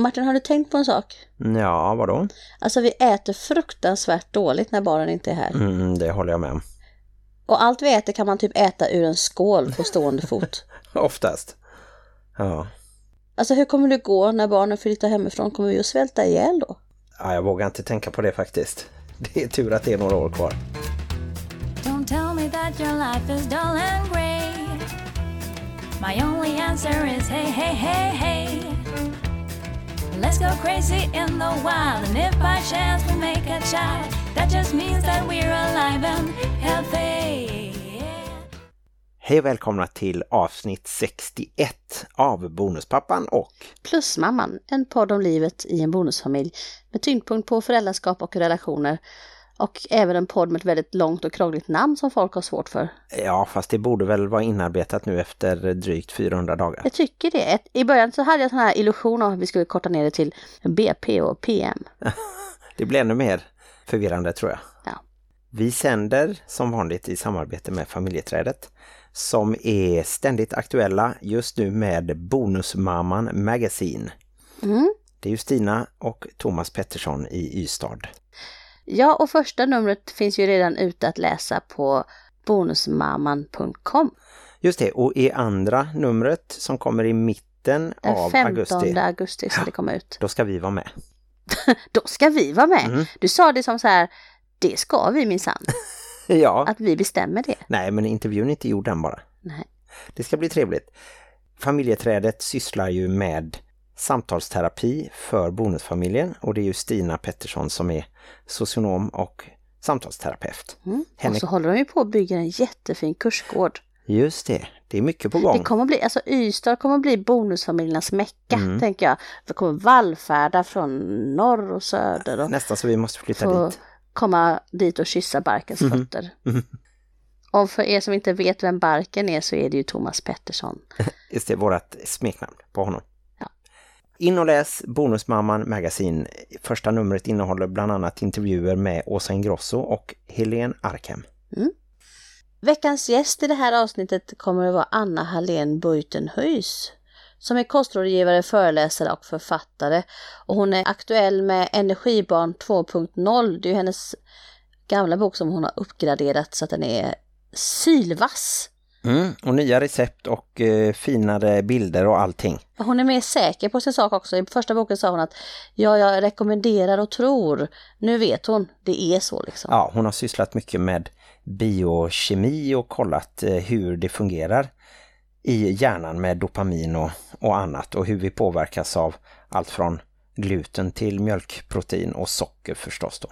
Martin, har du tänkt på en sak? Ja, vadå? Alltså vi äter fruktansvärt dåligt när barnen inte är här. Mm, det håller jag med om. Och allt vi äter kan man typ äta ur en skål på stående fot. Oftast. Ja. Alltså hur kommer det gå när barnen flyttar hemifrån? Kommer vi att svälta ihjäl då? ja, jag vågar inte tänka på det faktiskt. Det är tur att det är några år kvar. Don't tell me that your life is dull and grey. My only answer is hey, hey, hey, hey. Let's go crazy in the wild, and if by chance we make a child, that just means that we're alive and healthy. Hej och välkomna till avsnitt 61 av Bonuspappan och Plusmamman, en podd om livet i en bonusfamilj med tyngdpunkt på föräldraskap och relationer. Och även en podd med ett väldigt långt och krångligt namn som folk har svårt för. ja, fast det borde väl vara inarbetat nu efter drygt 400 dagar. Jag tycker det. I början så hade jag sån här illusion om att vi skulle korta ner det till BP och PM. Det blir ännu mer förvirrande tror jag. Ja. Vi sänder som vanligt i samarbete med familjeträdet som är ständigt aktuella just nu med Bonusmamman Magazine. Mm. Det är ju Stina och Thomas Pettersson i Ystad. Ja, och första numret finns ju redan ute att läsa på bonusmamman.com. Just det, och i andra numret som kommer i mitten Den av 15 augusti, augusti ska det komma ut. då ska vi vara med. Då ska vi vara med. Mm. Du sa det som så här, det ska vi minsann. Ja, Att vi bestämmer det. nej men intervjun är inte gjord än bara. Nej. Det ska bli trevligt. Familjeträdet sysslar ju med samtalsterapi för bonusfamiljen och det är ju Stina Pettersson som är socionom och samtalsterapeut. Mm. Henne- Och så håller de ju på att bygga en jättefin kursgård. Just det, det är mycket på gång. Det kommer att bli, alltså Ystad kommer att bli bonusfamiljernas mecka, Mm. tänker jag. Det kommer vallfärda från norr och söder och Nästan så vi måste flytta dit. komma dit och kyssa Barkens Mhm. fötter. Och för er som inte vet vem Barken är så är det ju Thomas Pettersson. Just det, vårat smeknamn på honom. In och läs Bonusmamman Magazine. Första numret innehåller bland annat intervjuer med Åsa Ingrosso och Helene Arkhem. Mm. Veckans gäst i det här avsnittet kommer att vara Anna Hallén Buitenhuis som är kostrådgivare, föreläsare och författare. Och hon är aktuell med Energibarn 2.0. Det är ju hennes gamla bok som hon har uppgraderat så att den är sylvass. Mm, och nya recept och eh, finare bilder och allting. Hon är mer säker på sin sak också. I första boken sa hon att ja, jag rekommenderar och tror. Nu vet hon, det är så liksom. Ja, hon har sysslat mycket med biokemi och kollat eh, hur det fungerar i hjärnan med dopamin och, och annat och hur vi påverkas av allt från gluten till mjölkprotein och socker förstås då.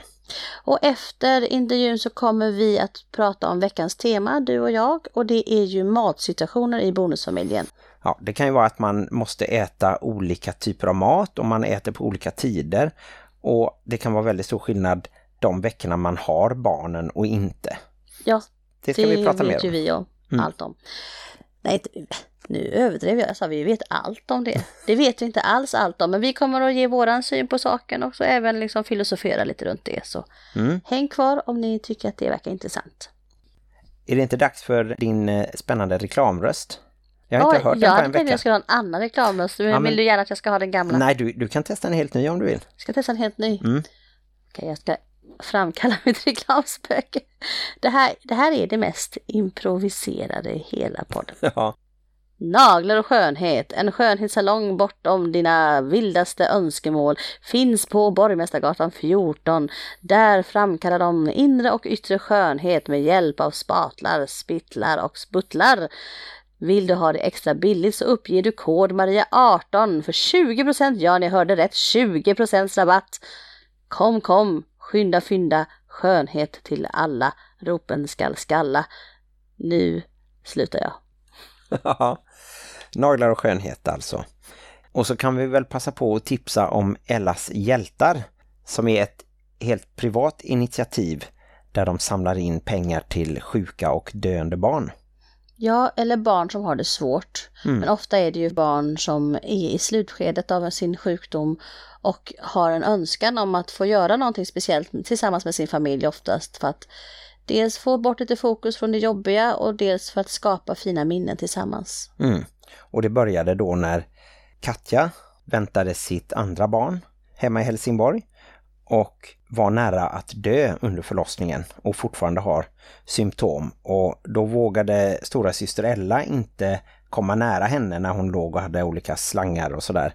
Och efter intervjun så kommer vi att prata om veckans tema, du och jag. Och det är ju matsituationer i bonusfamiljen. Ja, det kan ju vara att man måste äta olika typer av mat och man äter på olika tider. Och det kan vara väldigt stor skillnad de veckorna man har barnen och inte. Ja, Det ska vi prata mer om. vi om. Mm. Allt om. Nej, nu överdrev jag. Jag sa vi vet allt om det. Det vet vi inte alls allt om. Men vi kommer att ge våran syn på saken och så även liksom filosofera lite runt det. Så Mm. häng kvar om ni tycker att det verkar intressant. Är det inte dags för din eh, spännande reklamröst? Jag har Oj, inte hört jag den på en vecka. jag skulle ha en annan reklamröst. Ja, men- vill du gärna att jag ska ha den gamla? Nej, du, du kan testa en helt ny om du vill. Ska jag testa en helt ny? Mm. Okej, jag ska framkalla mitt reklamspöke. Det här, det här är det mest improviserade i hela podden. Ja. Naglar och skönhet, en skönhetssalong bortom dina vildaste önskemål finns på Borgmästargatan 14. Där framkallar de inre och yttre skönhet med hjälp av spatlar, spittlar och sputtlar. Vill du ha det extra billigt så uppger du kod Maria18 för 20% ja ni hörde rätt 20% rabatt. Kom kom, skynda fynda, skönhet till alla, ropen skall skalla. Nu slutar jag. Naglar och skönhet alltså. Och så kan vi väl passa på att tipsa om Ellas hjältar som är ett helt privat initiativ där de samlar in pengar till sjuka och döende barn. Ja, eller barn som har det svårt. Mm. Men ofta är det ju barn som är i slutskedet av sin sjukdom och har en önskan om att få göra någonting speciellt tillsammans med sin familj oftast för att dels få bort lite fokus från det jobbiga och dels för att skapa fina minnen tillsammans. Mm. Och det började då när Katja väntade sitt andra barn hemma i Helsingborg och var nära att dö under förlossningen och fortfarande har symptom. Och då vågade stora syster Ella inte komma nära henne när hon låg och hade olika slangar och sådär.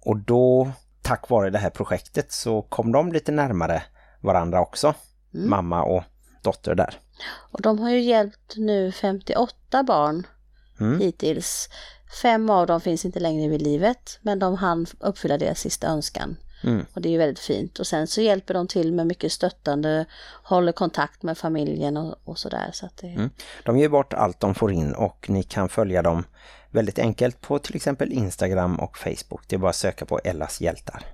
Och då, tack vare det här projektet, så kom de lite närmare varandra också. Mm. Mamma och dotter där. Och de har ju hjälpt nu 58 barn Mm. hittills. Fem av dem finns inte längre vid livet men de hann uppfylla deras sista önskan. Mm. Och det är ju väldigt fint. Och sen så hjälper de till med mycket stöttande, håller kontakt med familjen och, och sådär. Så det... Mm. De ger bort allt de får in och ni kan följa dem väldigt enkelt på till exempel Instagram och Facebook. Det är bara att söka på Ellas hjältar.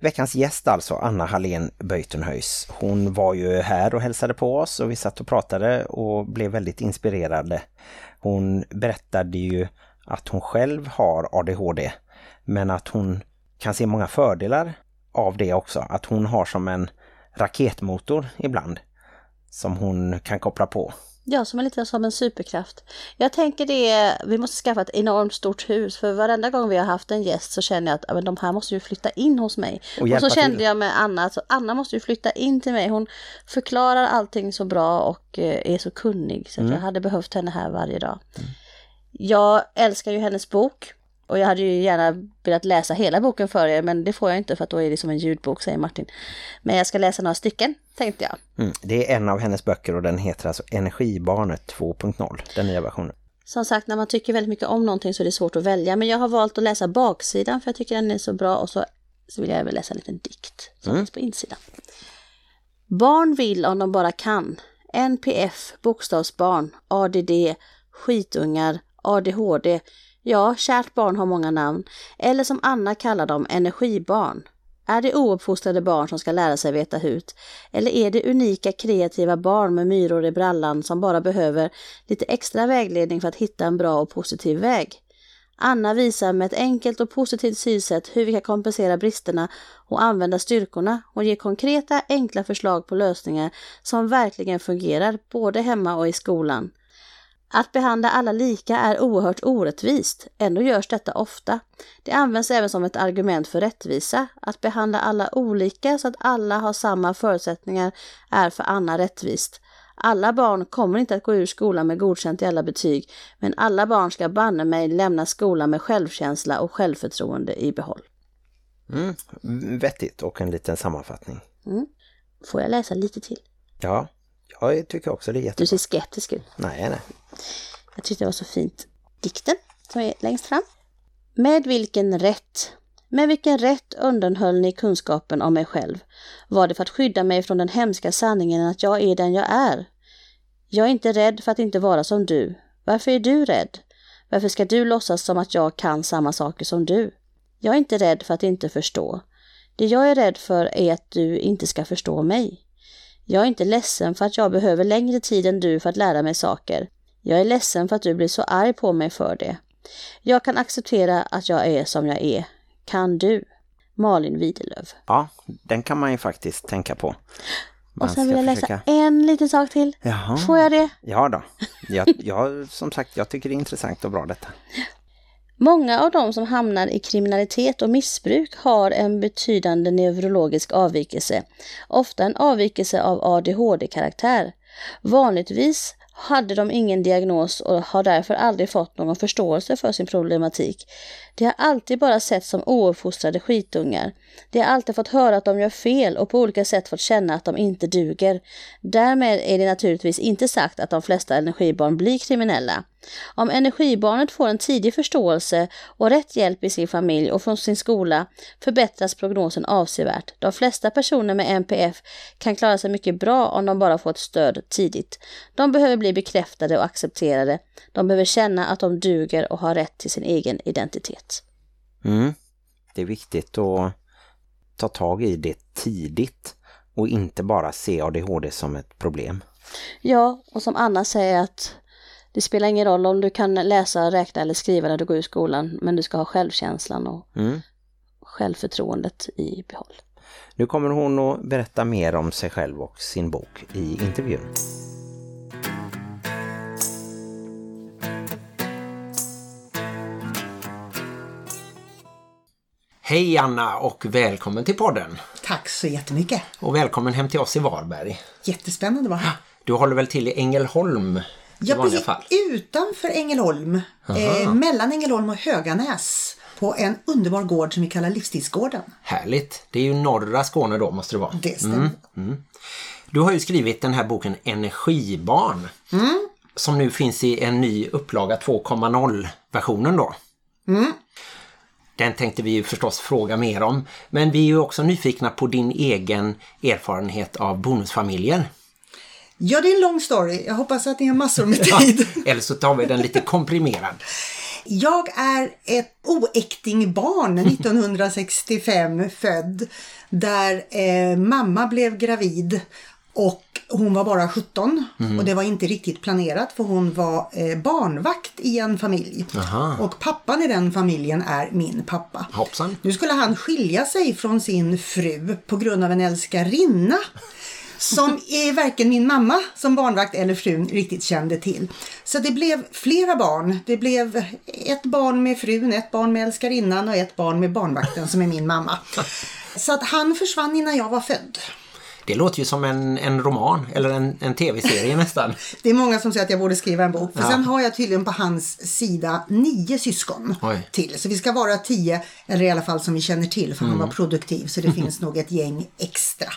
Veckans gäst alltså, Anna Hallén Böjtenhöjs. Hon var ju här och hälsade på oss och vi satt och pratade och blev väldigt inspirerade. Hon berättade ju att hon själv har ADHD men att hon kan se många fördelar av det också. Att hon har som en raketmotor ibland som hon kan koppla på. Ja, som är lite som en superkraft. Jag tänker det, vi måste skaffa ett enormt stort hus för varenda gång vi har haft en gäst så känner jag att men de här måste ju flytta in hos mig. Och Och, så kände till. jag med Anna, att Anna måste ju flytta in till mig. Hon förklarar allting så bra och eh, är så kunnig så att jag hade behövt henne här varje dag. Jag älskar ju hennes bok och jag hade ju gärna velat läsa hela boken för er men det får jag inte för att då är det som en ljudbok säger Martin. Men jag ska läsa några stycken tänkte jag. Mm. Det är en av hennes böcker och den heter alltså Energibarnet 2.0, den nya versionen. Som sagt, när man tycker väldigt mycket om någonting så är det svårt att välja. Men jag har valt att läsa baksidan för jag tycker den är så bra. Och så, så vill jag även läsa en liten dikt som finns på insidan. Barn vill om de bara kan. NPF, bokstavsbarn, ADD, skitungar, ADHD. Ja, kärt barn har många namn. Eller som Anna kallar dem, energibarn. Är det ouppfostrade barn som ska lära sig veta hut? Eller är det unika kreativa barn med myror i brallan som bara behöver lite extra vägledning för att hitta en bra och positiv väg? Anna visar med ett enkelt och positivt synsätt hur vi kan kompensera bristerna och använda styrkorna och ger konkreta, enkla förslag på lösningar som verkligen fungerar både hemma och i skolan. Att behandla alla lika är oerhört orättvist, ändå görs detta ofta. Det används även som ett argument för rättvisa. Att behandla alla olika så att alla har samma förutsättningar är för Anna rättvist. Alla barn kommer inte att gå ur skolan med godkänt i alla betyg, men alla barn ska banne mig lämna skolan med självkänsla och självförtroende i behåll. Mm. Vettigt och en liten sammanfattning. Får jag läsa lite till? Ja, jag tycker också det är Du jättebra. ser skeptisk ut. Nej, nej. Jag tyckte det var så fint. Dikten som är längst fram. Med vilken rätt? Med vilken rätt undanhöll ni kunskapen om mig själv? Var det för att skydda mig från den hemska sanningen att jag är den jag är? Jag är inte rädd för att inte vara som du. Varför är du rädd? Varför ska du låtsas som att jag kan samma saker som du? Jag är inte rädd för att inte förstå. Det jag är rädd för är att du inte ska förstå mig. Jag är inte ledsen för att jag behöver längre tid än du för att lära mig saker. Jag är ledsen för att du blir så arg på mig för det. Jag kan acceptera att jag är som jag är. Kan du? Malin Widerlöf. Ja, den kan man ju faktiskt tänka på. Man Och sen vill jag läsa försöka- en liten sak till. Jaha. Får jag det? Ja då. Jag, jag, som sagt, jag tycker det är intressant och bra detta. Många av de som hamnar i kriminalitet och missbruk har en betydande neurologisk avvikelse, ofta en avvikelse av ADHD-karaktär. Vanligtvis hade de ingen diagnos och har därför aldrig fått någon förståelse för sin problematik. De har alltid bara sett som ouppfostrade skitungar. De har alltid fått höra att de gör fel och på olika sätt fått känna att de inte duger. Därmed är det naturligtvis inte sagt att de flesta energibarn blir kriminella. Om energibarnet får en tidig förståelse och rätt hjälp i sin familj och från sin skola förbättras prognosen avsevärt. De flesta personer med NPF kan klara sig mycket bra om de bara får ett stöd tidigt. De behöver bli bekräftade och accepterade. De behöver känna att de duger och har rätt till sin egen identitet. Mm. Det är viktigt att ta tag i det tidigt och inte bara se ADHD som ett problem. Ja, och som Anna säger att det spelar ingen roll om du kan läsa, räkna eller skriva när du går ur skolan, men du ska ha självkänslan och Mm. självförtroendet i behåll. Nu kommer hon att berätta mer om sig själv och sin bok i intervjun. Hej Anna och välkommen till podden. Tack så jättemycket. Och välkommen hem till oss i Varberg. Jättespännande här. Du håller väl till i Ängelholm i Ja, precis. fall? Utanför Ängelholm. Eh, mellan Ängelholm och Höganäs. På en underbar gård som vi kallar Livstidsgården. Härligt. Det är ju norra Skåne då måste det vara. Det stämmer. Du har ju skrivit den här boken Energibarn. Mm. Som nu finns i en ny upplaga 2.0 versionen då. Den tänkte vi ju förstås fråga mer om. Men vi är ju också nyfikna på din egen erfarenhet av bonusfamiljer. Ja, det är en lång story. Jag hoppas att ni har massor med tid. Eller så tar vi den lite komprimerad. Jag är ett oäktingbarn 1965 född. Där eh, mamma blev gravid och hon var bara 17 och det var inte riktigt planerat för hon var eh, barnvakt i en familj. Aha. Och pappan i den familjen är min pappa. Hoppsan. Nu skulle han skilja sig från sin fru på grund av en älskarinna. Som är varken min mamma som barnvakt eller frun riktigt kände till. Så det blev flera barn. Det blev ett barn med frun, ett barn med älskarinnan och ett barn med barnvakten som är min mamma. Så att han försvann innan jag var född. Det låter ju som en, en roman eller en, en tv-serie nästan. Det är många som säger att jag borde skriva en bok. För Ja. sen har jag tydligen på hans sida nio syskon Oj. till. Så vi ska vara tio, eller i alla fall som vi känner till. För Mm. han var produktiv så det finns nog ett gäng extra.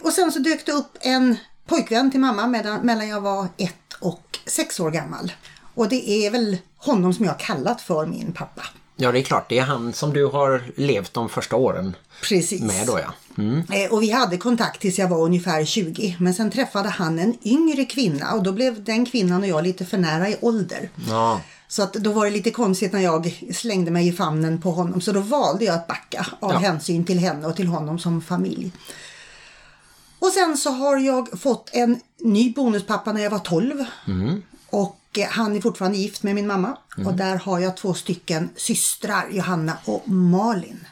Och sen så dök det upp en pojkvän till mamma medan, mellan jag var ett och sex år gammal. Och det är väl honom som jag har kallat för min pappa. Ja, det är klart. Det är han som du har levt de första åren Precis. med då, ja. Mm. Eh, Och vi hade kontakt tills jag var ungefär 20. Men sen träffade han en yngre kvinna och då blev den kvinnan och jag lite för nära i ålder. Ja, Så att då var det lite konstigt när jag slängde mig i famnen på honom. Så då valde jag att backa av Ja. hänsyn till henne och till honom som familj. Och sen så har jag fått en ny bonuspappa när jag var 12. Och eh, han är fortfarande gift med min mamma. Och där har jag två stycken systrar, Johanna och Malin.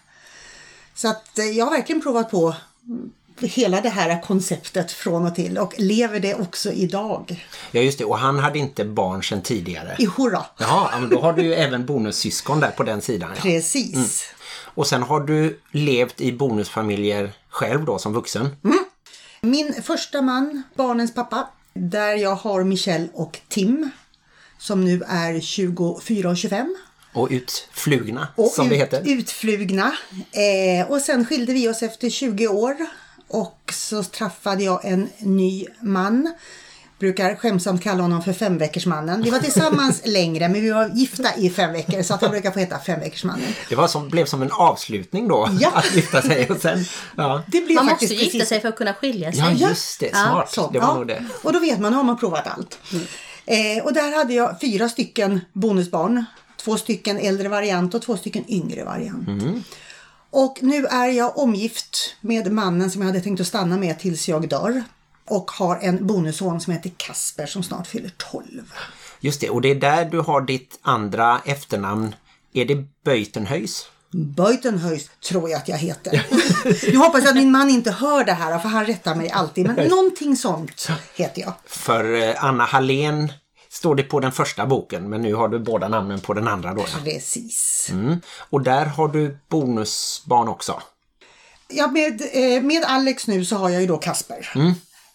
Så att eh, jag har verkligen provat på mm, hela det här konceptet från och till och lever det också idag. ja just det. Och han hade inte barn sedan tidigare. I hurra! Jaha, ja, men då har du ju även bonussyskon där på den sidan. Ja. Precis. Och sen har du levt i bonusfamiljer själv då som vuxen. Min första man, barnens pappa, där jag har Michelle och Tim som nu är 24 och 25. Och utflugna, Och som det ut- heter. utflugna. Eh, och sen skilde vi oss efter 20 år. Och så träffade jag en ny man. Brukar skämsamt kalla honom för femveckorsmannen. Vi var tillsammans längre men vi var gifta i fem veckor så att han brukar få heta femveckorsmannen. Det var som, blev som en avslutning då, Ja. att gifta sig. Och sen, ja. Det blev Man måste faktiskt gifta precis sig för att kunna skilja sig. ja, Ja. just det. Ja, Smart. Så, det var ja. nog det. Och då vet man, då har man provat allt. Eh, och där hade jag fyra stycken bonusbarn. Två stycken äldre variant och två stycken yngre variant. Och nu är jag omgift med mannen som jag hade tänkt att stanna med tills jag dör. Och har en bonusson som heter Kasper som snart fyller 12. Just det. Och det är där du har ditt andra efternamn. Är det Böjtenhöjs? Böjtenhöjs tror jag att jag heter. nu hoppas jag att min man inte hör det här för han rättar mig alltid. Men någonting sånt heter jag. För eh, Anna Hallén står det på den första boken men nu har du båda namnen på den andra då. Ja. Precis. Mm. Och där har du bonusbarn också. Ja, med, eh, med Alex nu så har jag ju då Kasper.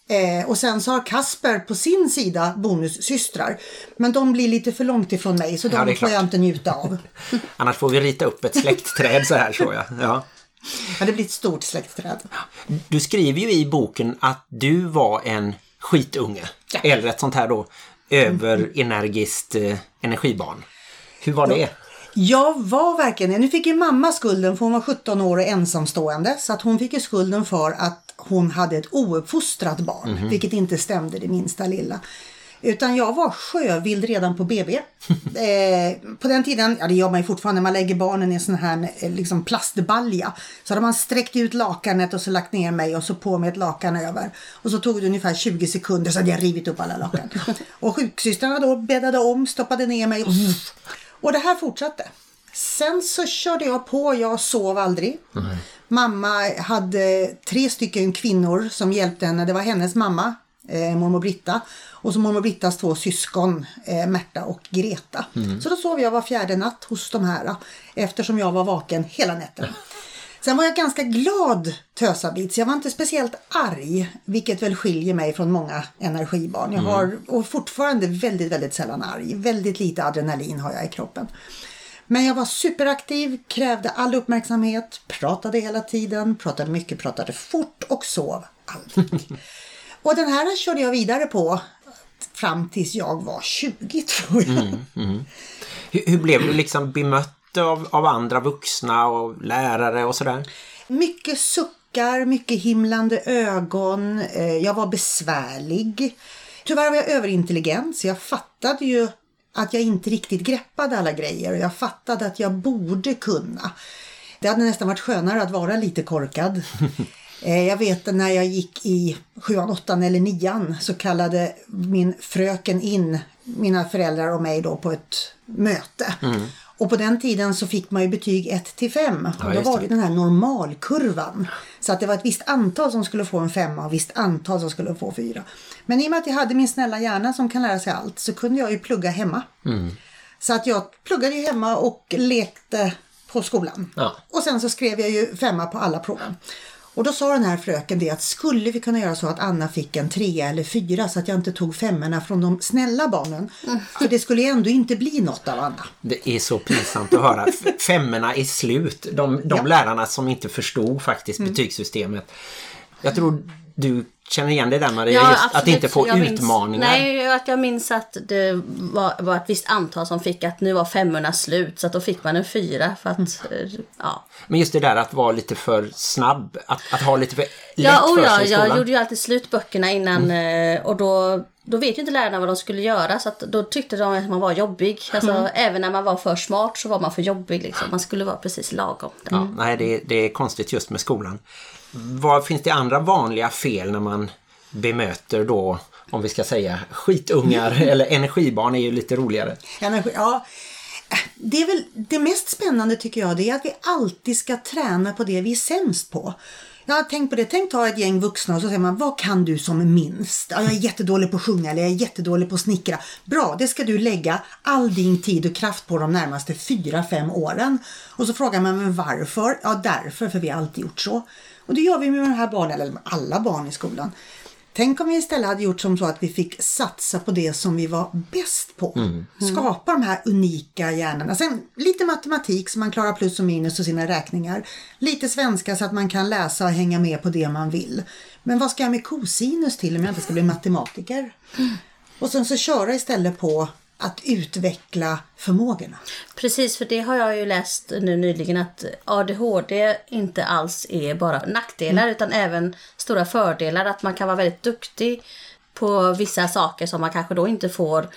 Eh, och sen så har Kasper på sin sida bonussystrar. Men de blir lite för långt ifrån mig så Ja, de får klart. jag inte njuta av. Annars får vi rita upp ett släktträd så här tror jag. Ja. Ja, det blir ett stort släktträd. Du skriver ju i boken att du var en skitunge. Ja. Eller ett sånt här då överenergiskt eh, energibarn. Hur var det? Jag var verkligen det. Nu fick ju mamma skulden för hon var 17 år och ensamstående. Så att hon fick ju skulden för att hon hade ett ouppfostrat barn. Vilket inte stämde det minsta lilla. Utan jag var sjövild redan på BB. eh, på den tiden, ja det gör man ju fortfarande, man lägger barnen i en sån här eh, liksom plastbalja. Så hade man sträckt ut lakanet och så lagt ner mig och så på med ett lakan över. Och så tog det ungefär 20 sekunder så hade jag rivit upp alla lakan. och sjuksystrarna då bäddade om, stoppade ner mig. Och det här fortsatte. Sen så körde jag på, jag sov aldrig. Mamma hade tre stycken kvinnor som hjälpte henne. Det var hennes mamma, eh, mormor Britta. Och så mormor Brittas två syskon, eh, Märta och Greta. Så då sov jag var fjärde natt hos de här. Eftersom jag var vaken hela nätten. Sen var jag ganska glad tösabit, så jag var inte speciellt arg. Vilket väl skiljer mig från många energibarn. Jag har och fortfarande väldigt, väldigt sällan arg. Väldigt lite adrenalin har jag i kroppen. Men jag var superaktiv, krävde all uppmärksamhet, pratade hela tiden, pratade mycket, pratade fort och sov aldrig. Och den här körde jag vidare på fram tills jag var 20 tror jag. Hur, hur blev du liksom bemött av, av andra vuxna och lärare och sådär? Mycket suckar, mycket himlande ögon. Eh, Jag var besvärlig. Tyvärr var jag överintelligent så jag fattade ju att jag inte riktigt greppade alla grejer och jag fattade att jag borde kunna. Det hade nästan varit skönare att vara lite korkad. Eh, Jag vet när jag gick i sjuan, åttan eller nian så kallade min fröken in mina föräldrar och mig då på ett möte. Och på den tiden så fick man ju betyg 1 till 5 och då var det. den här normalkurvan. Så att det var ett visst antal som skulle få en femma och ett visst antal som skulle få fyra. Men i och med att jag hade min snälla hjärna som kan lära sig allt så kunde jag ju plugga hemma. Så att jag pluggade ju hemma och lekte på skolan. Ja. Och sen så skrev jag ju femma på alla proven. Och då sa den här fröken det att skulle vi kunna göra så att Anna fick en trea eller fyra så att jag inte tog femmorna från de snälla barnen. För det skulle ju ändå inte bli något av Anna. Det är så pinsamt att höra. Femmorna är slut. De, de Ja. lärarna som inte förstod faktiskt betygssystemet. Jag tror du känner igen det där Maria, just att inte få Jag minns- utmaningar. Nej, att jag minns att det var, var ett visst antal som fick att nu var femmorna slut så att då fick man en fyra för att, eh, ja. Men just det där att vara lite för snabb, att, att ha lite för lätt Ja, och för ja, sig i skolan. jag gjorde ju alltid slutböckerna innan eh, och då, då vet ju inte lärarna vad de skulle göra så att då tyckte de att man var jobbig. Alltså även när man var för smart så var man för jobbig liksom. Man skulle vara precis lagom. Ja, nej, det, det är konstigt just med skolan. Vad finns det andra vanliga fel när man bemöter då, om vi ska säga skitungar eller energibarn är ju lite roligare. Energi, ja. Det är väl det mest spännande tycker jag, det är att vi alltid ska träna på det vi är sämst på. Ja, tänk på det, tänk ta ett gäng vuxna och så säger man, vad kan du som minst? Ja, jag är jättedålig på att sjunga eller jag är jättedålig på att snickra. Bra, det ska du lägga all din tid och kraft på de närmaste fyra, fem åren. Och så frågar man, men varför? Ja, därför, för vi har alltid gjort så. Och det gör vi med de här barnen, eller med alla barn i skolan. Tänk om vi istället hade gjort som så att vi fick satsa på det som vi var bäst på. Skapa de här unika hjärnorna. Sen lite matematik så man klarar plus och minus och sina räkningar. Lite svenska så att man kan läsa och hänga med på det man vill. Men vad ska jag med cosinus till om jag inte ska bli matematiker? Och sen så köra istället på att utveckla förmågorna. Precis, för det har jag ju läst nu nyligen att ADHD inte alls är bara nackdelar utan även stora fördelar. Att man kan vara väldigt duktig på vissa saker som man kanske då inte får.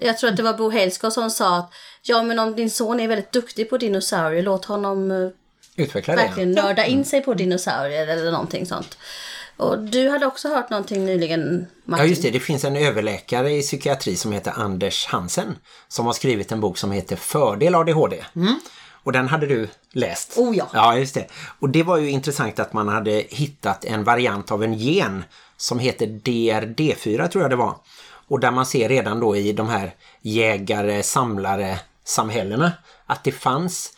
Jag tror att det var Bo Helskov som sa att ja men om din son är väldigt duktig på dinosaurier låt honom eh, Utveckla det. verkligen nörda in sig på dinosaurier eller någonting sånt. Och du hade också hört någonting nyligen Martin. Ja just det, det finns en överläkare i psykiatri som heter Anders Hansen som har skrivit en bok som heter Fördel ADHD. Och den hade du läst. Oh ja. Ja, just det. Och det var ju intressant att man hade hittat en variant av en gen som heter DRD4 tror jag det var. Och där man ser redan då i de här jägare, samlare samhällena att det fanns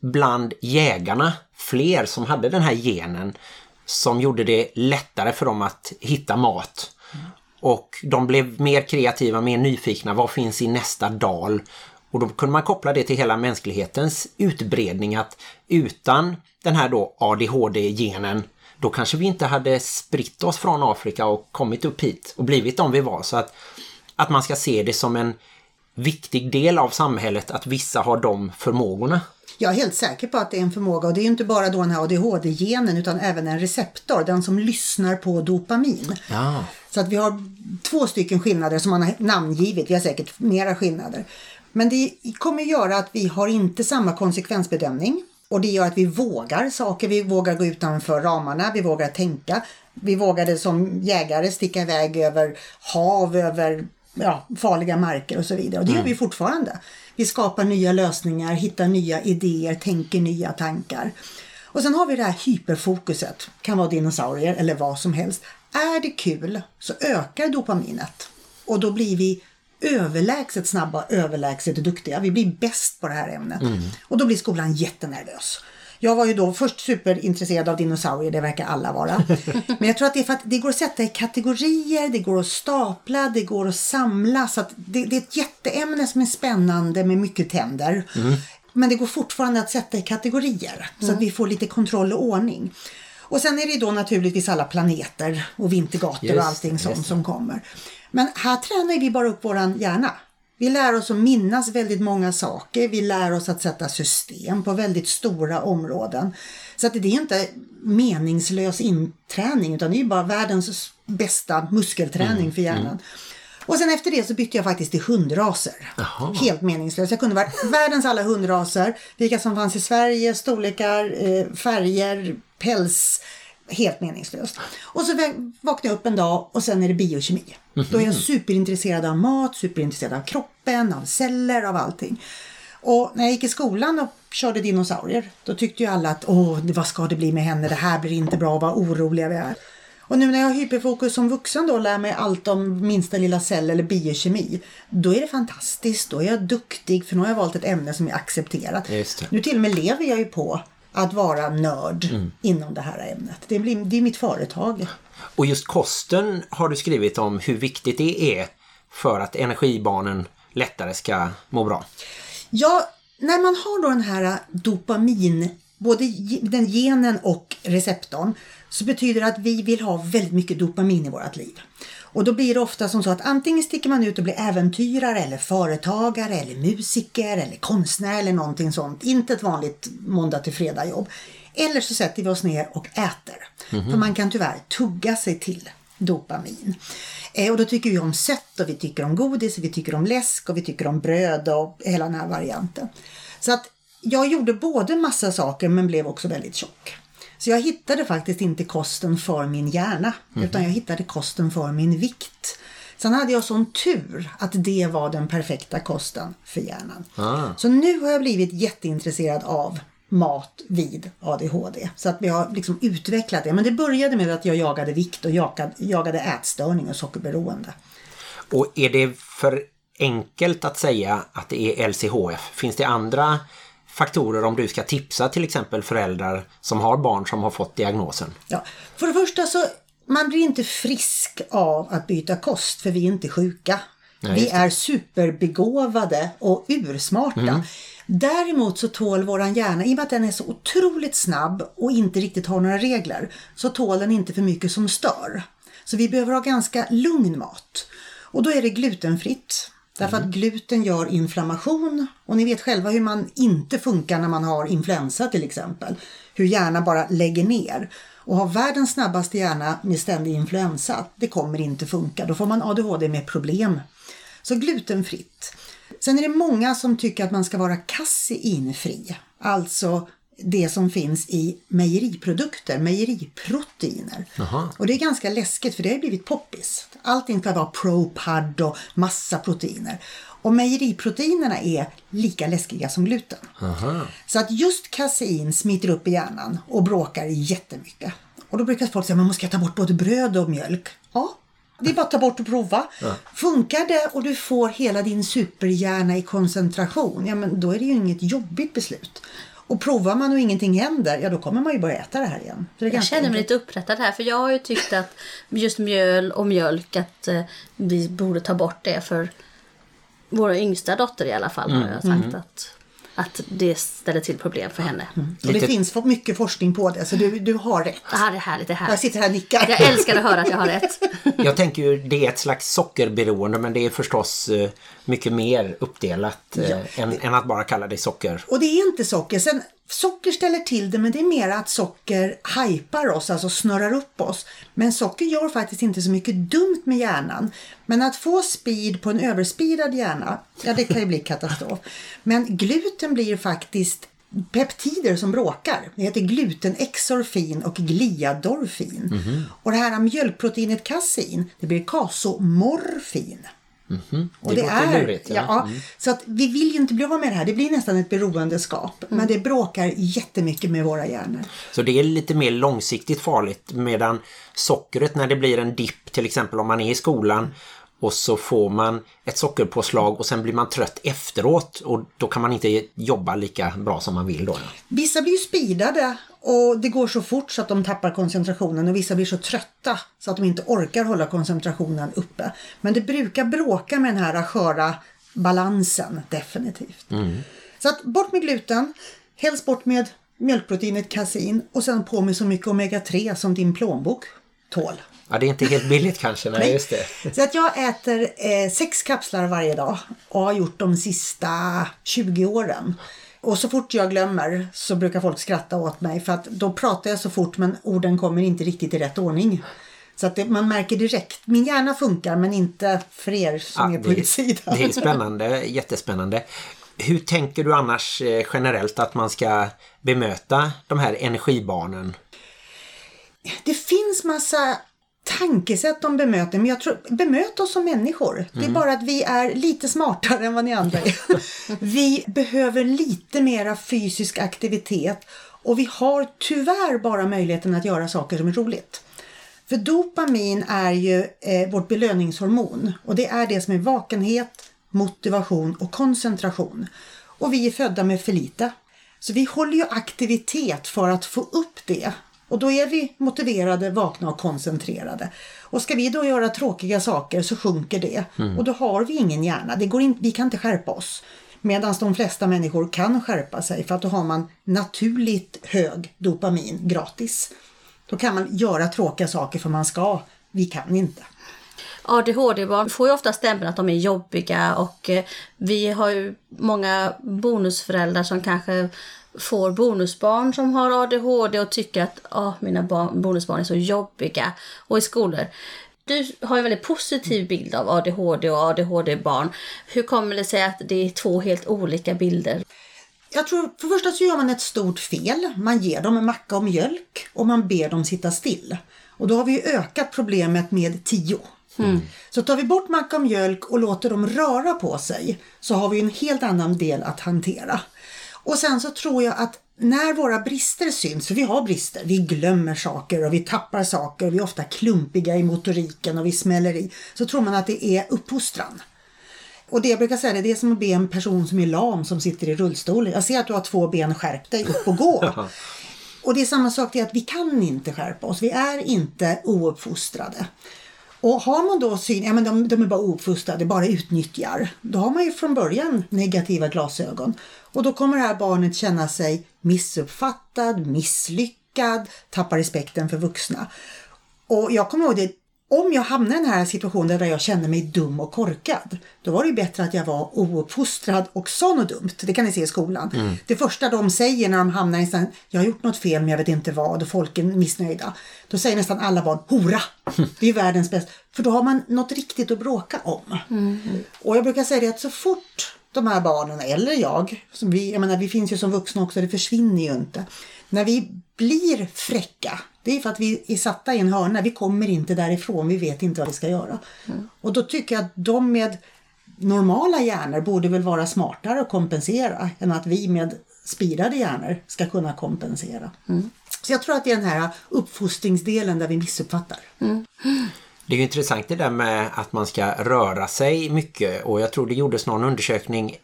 bland jägarna fler som hade den här genen som gjorde det lättare för dem att hitta mat. Och de blev mer kreativa, mer nyfikna. Vad finns i nästa dal? Och då kunde man koppla det till hela mänsklighetens utbredning att utan den här då ADHD-genen då kanske vi inte hade spritt oss från Afrika och kommit upp hit och blivit de vi var. Så att, att man ska se det som en viktig del av samhället att vissa har de förmågorna. Jag är helt säker på att det är en förmåga och det är inte bara då den här ADHD-genen utan även en receptor, den som lyssnar på dopamin. Ja. Så att vi har två stycken skillnader som man har namngivit, vi har säkert mera skillnader. Men det kommer göra att vi har inte samma konsekvensbedömning och det gör att vi vågar saker, vi vågar gå utanför ramarna, vi vågar tänka. Vi vågade som jägare sticka iväg över hav, över ja, farliga marker och så vidare. Och det gör vi fortfarande. Vi skapar nya lösningar, hittar nya idéer, tänker nya tankar. Och sen har vi det här hyperfokuset. Kan vara dinosaurier eller vad som helst. är det kul så ökar dopaminet. Och då blir vi överlägset snabba, överlägset duktiga. Vi blir bäst på det här ämnet. Och då blir skolan jättenervös. Jag var ju då först superintresserad av dinosaurier, det verkar alla vara. Men jag tror att det är för att det går att sätta i kategorier, det går att stapla, det går att samla. Så att det, det är ett jätteämne som är spännande med mycket tänder. Men det går fortfarande att sätta i kategorier så att vi får lite kontroll och ordning. Och sen är det då naturligtvis alla planeter och vintergator Just och allting det. som kommer. Men här tränar vi bara upp våran hjärna. Vi lär oss att minnas väldigt många saker. Vi lär oss att sätta system på väldigt stora områden. Så att det är inte meningslös inträning utan det är bara världens bästa muskelträning för hjärnan. Och sen efter det så bytte jag faktiskt till hundraser. Jaha. Helt meningslöst. Jag kunde vara världens alla hundraser. Vilka som fanns i Sverige, storlekar, eh, färger, päls. Helt meningslöst. Och så vaknade jag upp en dag och sen är det biokemi. Då är jag superintresserad av mat, superintresserad av kroppen, av celler, av allting. Och när jag gick i skolan och körde dinosaurier, då tyckte ju alla att åh, vad ska det bli med henne? Det här blir inte bra, vad oroliga vi är. Och nu när jag har hyperfokus som vuxen då och lär mig allt om minsta lilla cell eller biokemi, då är det fantastiskt. Då är jag duktig för nu har jag valt ett ämne som är accepterat. Nu till och med lever jag ju på att vara nörd inom det här ämnet. Det, blir, det är mitt företag. Och just kosten har du skrivit om hur viktigt det är för att energibarnen lättare ska må bra. Ja, när man har då den här dopamin, både den genen och receptorn, så betyder det att vi vill ha väldigt mycket dopamin i vårt liv. Och då blir det ofta som så att antingen sticker man ut och blir äventyrare eller företagare eller musiker eller konstnär eller någonting sånt. Inte ett vanligt måndag till fredag jobb. Eller så sätter vi oss ner och äter. För man kan tyvärr tugga sig till dopamin. Eh, och då tycker vi om sött och vi tycker om godis, och vi tycker om läsk och vi tycker om bröd och hela den här varianten. Så att jag gjorde både massa saker men blev också väldigt tjock. Så jag hittade faktiskt inte kosten för min hjärna utan jag hittade kosten för min vikt. Sen hade jag sån tur att det var den perfekta kosten för hjärnan. Så nu har jag blivit jätteintresserad av mat vid ADHD. Så att vi har liksom utvecklat det. Men det började med att jag jagade vikt och jagade, jagade ätstörning och sockerberoende. Och är det för enkelt att säga att det är LCHF? Finns det andra faktorer om du ska tipsa till exempel föräldrar som har barn som har fått diagnosen? Ja. För det första så man blir inte frisk av att byta kost för vi är inte sjuka. Nej, vi är superbegåvade och ursmarta. Däremot så tål våran hjärna, i och med att den är så otroligt snabb och inte riktigt har några regler, så tål den inte för mycket som stör. Så vi behöver ha ganska lugn mat. Och då är det glutenfritt. Därför att gluten gör inflammation och ni vet själva hur man inte funkar när man har influensa till exempel. Hur hjärnan bara lägger ner. Och ha världens snabbaste hjärna med ständig influensa, det kommer inte funka. Då får man ADHD med problem. Så glutenfritt. Sen är det många som tycker att man ska vara kaseinfri. Alltså det som finns i mejeriprodukter, mejeriproteiner. Och det är ganska läskigt för det har blivit poppis. Allting ska vara ProPud och massa proteiner. Och mejeriproteinerna är lika läskiga som gluten. Så att just kasein smiter upp i hjärnan och bråkar jättemycket. Och då brukar folk säga, man måste ta bort både bröd och mjölk. Ja, det är bara att ta bort och prova. Funkar det och du får hela din superhjärna i koncentration, ja men då är det ju inget jobbigt beslut. Och provar man och ingenting händer, ja då kommer man ju börja äta det här igen. Så det Jag känner mig enkelt. lite upprättad här för jag har ju tyckt att just mjöl och mjölk att eh, vi borde ta bort det för vår yngsta dotter i alla fall har jag sagt att, att det ställer till problem för henne. Och det Lite- finns för mycket forskning på det, så du, du har rätt. Det här är härligt, det är Jag härligt. sitter här och nickar. Jag älskar att höra att jag har rätt. Jag tänker ju det är ett slags sockerberoende men det är förstås eh, mycket mer uppdelat eh, Ja. än, än att bara kalla det socker. Och det är inte socker. Sen, socker ställer till det, men det är mer att socker hypar oss, alltså snurrar upp oss. Men socker gör faktiskt inte så mycket dumt med hjärnan. Men att få speed på en överspeedad hjärna, ja det kan ju bli katastrof. Men gluten blir faktiskt peptider som bråkar. Det heter glutenexorfin och gliadorfin. Och det här mjölkproteinet kasein, det blir kasomorfin. Och Det låter lurigt, ja. ja. Så att vi vill ju inte bli av med det här. Det blir nästan ett beroendeskap. Men det bråkar jättemycket med våra hjärnor. Så det är lite mer långsiktigt farligt medan sockret när det blir en dipp till exempel om man är i skolan och så får man ett sockerpåslag och sen blir man trött efteråt och då kan man inte jobba lika bra som man vill då. Vissa blir ju speedade och det går så fort så att de tappar koncentrationen och vissa blir så trötta så att de inte orkar hålla koncentrationen uppe. Men det brukar bråka med den här sköra balansen definitivt. Så att bort med gluten, helst bort med mjölkproteinet kasein och sen på med så mycket omega-3 som din plånbok tål. Ja, det är inte helt billigt kanske. Nej, just det. Så att jag äter eh, sex kapslar varje dag och har gjort de sista 20 åren. Och så fort jag glömmer så brukar folk skratta åt mig för att då pratar jag så fort men orden kommer inte riktigt i rätt ordning. Så att det, man märker direkt, min hjärna funkar men inte för er som Ja, är på utsidan. det är spännande, jättespännande. Hur tänker du annars eh, generellt att man ska bemöta de här energibarnen? Det finns massa tankesätt om bemöter, men jag tror, bemöt oss som människor. Det är bara att vi är lite smartare än vad ni andra är. vi behöver lite mera fysisk aktivitet och vi har tyvärr bara möjligheten att göra saker som är roligt. För dopamin är ju eh, vårt belöningshormon och det är det som är vakenhet, motivation och koncentration. Och vi är födda med för lite. Så vi håller ju aktivitet för att få upp det. Och då är vi motiverade, vakna och koncentrerade. Och ska vi då göra tråkiga saker så sjunker det. Och då har vi ingen hjärna. Det går in, vi kan inte skärpa oss. Medan de flesta människor kan skärpa sig för att då har man naturligt hög dopamin gratis. Då kan man göra tråkiga saker för man ska. Vi kan inte. ADHD-barn får ju ofta stämpeln att de är jobbiga och eh, vi har ju många bonusföräldrar som kanske får bonusbarn som har ADHD och tycker att ah, mina barn, bonusbarn är så jobbiga. Och i skolor. Du har en väldigt positiv bild av ADHD och ADHD-barn. Hur kommer det sig att det är två helt olika bilder? Jag tror för det första så gör man ett stort fel. Man ger dem en macka och mjölk och man ber dem sitta still. Och då har vi ökat problemet med 10. Så tar vi bort macka och mjölk och låter dem röra på sig så har vi en helt annan del att hantera. Och sen så tror jag att när våra brister syns, för vi har brister, vi glömmer saker och vi tappar saker och vi är ofta klumpiga i motoriken och vi smäller i, så tror man att det är uppfostran. Och det jag brukar säga det är som att be en person som är lam som sitter i rullstol. Jag ser att du har två ben, skärp dig, upp och gå. och det är samma sak, det är att vi kan inte skärpa oss. Vi är inte ouppfostrade. Och har man då syn, ja men de, de är bara ouppfostrade, bara utnyttjar. Då har man ju från början negativa glasögon. Och då kommer det här barnet känna sig missuppfattad, misslyckad, tappa respekten för vuxna. Och jag kommer ihåg det, om jag hamnade i den här situationen där jag kände mig dum och korkad, då var det ju bättre att jag var ouppfostrad och sa något dumt. Det kan ni se i skolan. Det första de säger när de hamnar i en jag har gjort något fel men jag vet inte vad och folk är missnöjda. Då säger nästan alla barn, hora! Det är världens bästa. För då har man något riktigt att bråka om. Och jag brukar säga det att så fort de här barnen, eller jag, som vi, jag menar vi finns ju som vuxna också, det försvinner ju inte. När vi blir fräcka, det är för att vi är satta i en hörna, vi kommer inte därifrån, vi vet inte vad vi ska göra. Och då tycker jag att de med normala hjärnor borde väl vara smartare och kompensera än att vi med spirade hjärnor ska kunna kompensera. Så jag tror att det är den här uppfostringsdelen där vi missuppfattar. Det är ju intressant det där med att man ska röra sig mycket och jag tror det gjordes någon undersökning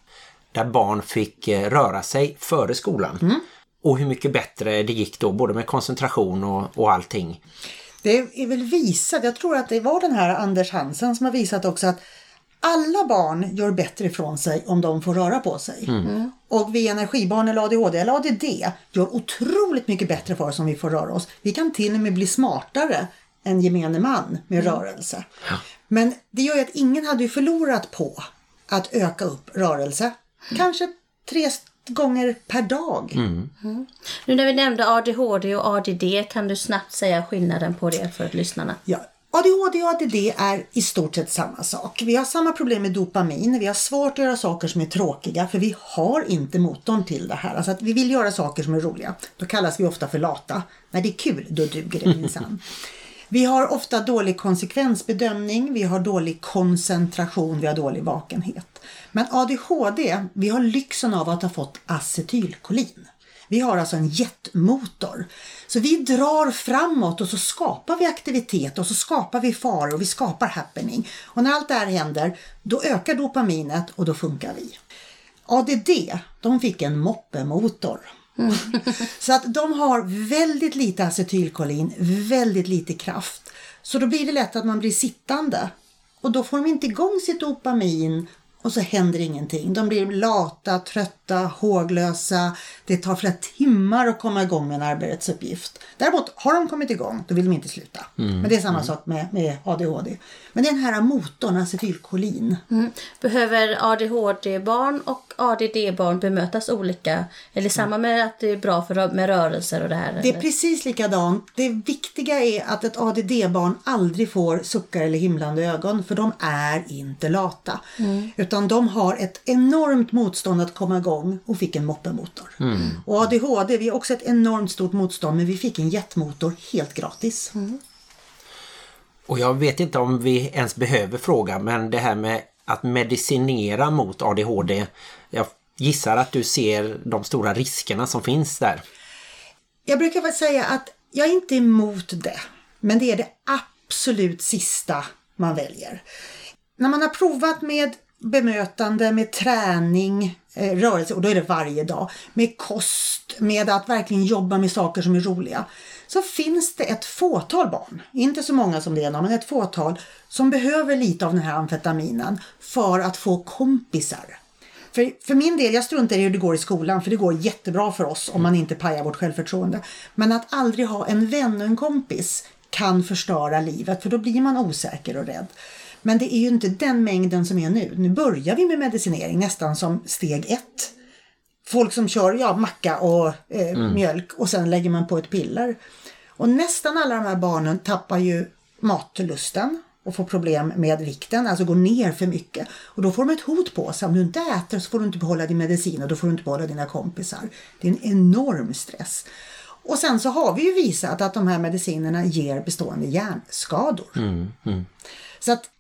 där barn fick eh, röra sig före skolan. Och hur mycket bättre det gick då, både med koncentration och, och allting. Det är väl visat, jag tror att det var den här Anders Hansen som har visat också att alla barn gör bättre ifrån sig om de får röra på sig. Mm. Och vi energibarn eller ADHD eller ADD gör otroligt mycket bättre för oss om vi får röra oss. Vi kan till och med bli smartare än gemene man med rörelse. Men det gör ju att ingen hade ju förlorat på att öka upp rörelse. Kanske tre gånger per dag. Nu när vi nämnde ADHD och ADD kan du snabbt säga skillnaden på det för lyssnarna? Ja. ADHD och ADD är i stort sett samma sak. Vi har samma problem med dopamin. Vi har svårt att göra saker som är tråkiga för vi har inte motorn till det här. Alltså att vi vill göra saker som är roliga. Då kallas vi ofta för lata. När det är kul, då duger det minsann. Vi har ofta dålig konsekvensbedömning, vi har dålig koncentration, vi har dålig vakenhet. Men ADHD, vi har lyxen av att ha fått acetylkolin. Vi har alltså en jetmotor. Så vi drar framåt och så skapar vi aktivitet och så skapar vi faror och vi skapar happening. Och när allt det här händer, då ökar dopaminet och då funkar vi. ADD, de fick en moppemotor. Mm. Så att de har väldigt lite acetylkolin, väldigt lite kraft. Så då blir det lätt att man blir sittande. Och då får de inte igång sitt dopamin och så händer ingenting. De blir lata, trötta, håglösa. Det tar flera timmar att komma igång med en arbetsuppgift. Däremot har de kommit igång, då vill de inte sluta. Men det är samma sak med, med ADHD. Men det är den här motorn, acetylkolin. Mm. Behöver ADHD-barn och ADD-barn bemötas olika? Eller samma med att det är bra för, med rörelser och det här? Det är eller? precis likadant. Det viktiga är att ett ADD-barn aldrig får suckar eller himlande ögon för de är inte lata. Utan de har ett enormt motstånd att komma igång och fick en moppemotor. Och ADHD, vi har också ett enormt stort motstånd men vi fick en jetmotor helt gratis. Och jag vet inte om vi ens behöver fråga men det här med att medicinera mot ADHD. Jag gissar att du ser de stora riskerna som finns där. Jag brukar väl säga att jag är inte emot det. Men det är det absolut sista man väljer. När man har provat med bemötande, med träning, Eh, rörelse, och då är det varje dag, med kost, med att verkligen jobba med saker som är roliga, så finns det ett fåtal barn, inte så många som det är, men ett fåtal, som behöver lite av den här amfetaminen för att få kompisar. För, för min del, jag struntar i hur det går i skolan för det går jättebra för oss om man inte pajar vårt självförtroende. Men att aldrig ha en vän och en kompis kan förstöra livet för då blir man osäker och rädd. Men det är ju inte den mängden som är nu. Nu börjar vi med medicinering nästan som steg ett. Folk som kör ja, macka och eh, mjölk och sen lägger man på ett piller. Och nästan alla de här barnen tappar ju matlusten och får problem med vikten, alltså går ner för mycket. Och då får de ett hot på sig. Om du inte äter så får du inte behålla din medicin och då får du inte behålla dina kompisar. Det är en enorm stress. Och sen så har vi ju visat att de här medicinerna ger bestående hjärnskador. Så att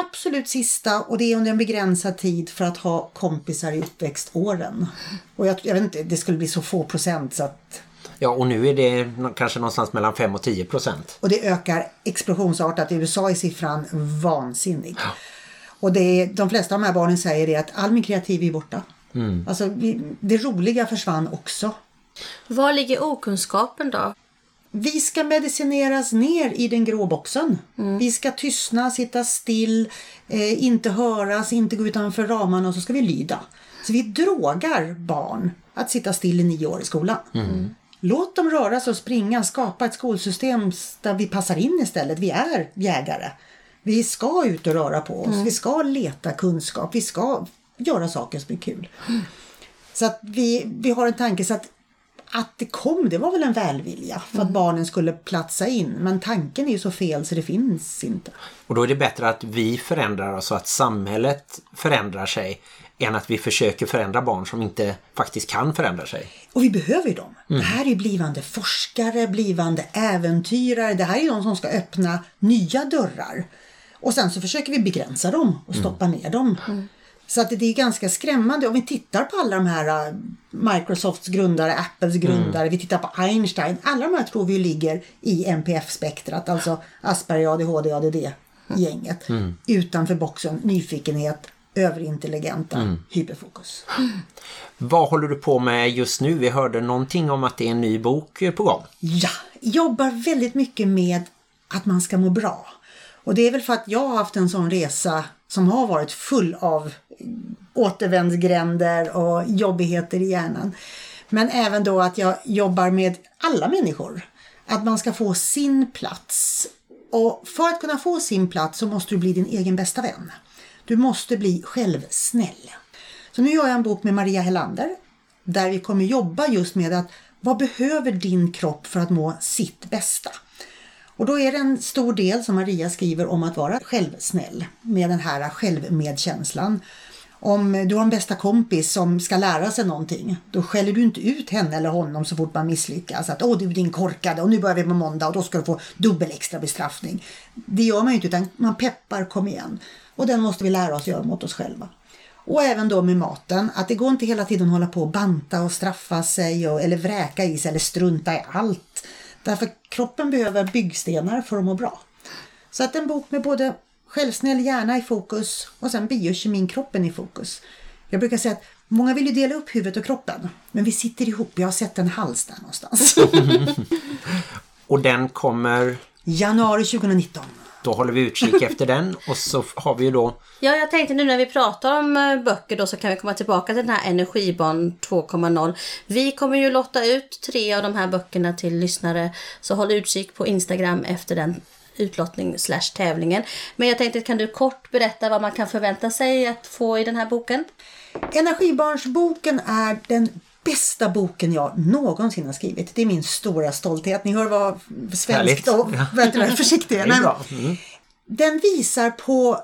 absolut sista och det är under en begränsad tid för att ha kompisar i uppväxtåren. Och jag, jag vet inte, det skulle bli så få procent så att Ja och nu är det kanske någonstans mellan 5 och 10 procent. Och det ökar explosionsartat. I USA är siffran vansinnig. Och det är, de flesta av de här barnen säger det att all min kreativ är borta. Alltså, vi, det roliga försvann också. Var ligger okunskapen då? Vi ska medicineras ner i den grå boxen. Vi ska tystna, sitta still, eh, inte höras, inte gå utanför ramarna och så ska vi lyda. Så vi drogar barn att sitta still i nio år i skolan. Låt dem röra sig och springa, skapa ett skolsystem där vi passar in istället. Vi är jägare. Vi ska ut och röra på oss. Vi ska leta kunskap. Vi ska göra saker som är kul. Så att vi, vi har en tanke så att att det kom, det var väl en välvilja för att barnen skulle platsa in. Men tanken är ju så fel så det finns inte. Och då är det bättre att vi förändrar oss så att samhället förändrar sig än att vi försöker förändra barn som inte faktiskt kan förändra sig. Och vi behöver ju dem. Det här är blivande forskare, blivande äventyrare. Det här är de som ska öppna nya dörrar. Och sen så försöker vi begränsa dem och stoppa ner dem. Så att det är ganska skrämmande. Om vi tittar på alla de här äh, Microsofts grundare, Apples grundare, vi tittar på Einstein. Alla de här tror vi ligger i NPF-spektrat, alltså Asperger, ADHD, ADD-gänget. Utanför boxen, nyfikenhet, överintelligenta, hyperfokus. Vad håller du på med just nu? Vi hörde någonting om att det är en ny bok på gång. Ja, jobbar väldigt mycket med att man ska må bra. Och det är väl för att jag har haft en sån resa som har varit full av återvändsgränder och jobbigheter i hjärnan. Men även då att jag jobbar med alla människor. Att man ska få sin plats. Och för att kunna få sin plats så måste du bli din egen bästa vän. Du måste bli självsnäll. Så nu gör jag en bok med Maria Hellander där vi kommer jobba just med att vad behöver din kropp för att må sitt bästa? Och då är det en stor del som Maria skriver om att vara självsnäll med den här självmedkänslan. Om du har en bästa kompis som ska lära sig någonting, då skäller du inte ut henne eller honom så fort man misslyckas. Att åh du är din korkade och nu börjar vi på måndag och då ska du få dubbel extra bestraffning. Det gör man ju inte utan man peppar, kom igen. Och den måste vi lära oss göra mot oss själva. Och även då med maten, att det går inte hela tiden att hålla på och banta och straffa sig och, eller vräka i sig eller strunta i allt. Därför kroppen behöver byggstenar för att må bra. Så att en bok med både självsnäll hjärna i fokus och sen biokemin kroppen i fokus. Jag brukar säga att många vill ju dela upp huvudet och kroppen, men vi sitter ihop. Jag har sett en hals där någonstans. Och den kommer, Januari 2019. då håller vi utkik efter den och så har vi ju då Ja, jag tänkte nu när vi pratar om eh, böcker då så kan vi komma tillbaka till den här Energibarn 2.0. Vi kommer ju lotta ut tre av de här böckerna till lyssnare. Så håll utkik på Instagram efter den utlottning slash tävlingen. Men jag tänkte, kan du kort berätta vad man kan förvänta sig att få i den här boken? Energibarnsboken är den bästa boken jag någonsin har skrivit. Det är min stora stolthet. Ni hör vad svenskt och Ja. försiktig. Det är. Mm. Den visar på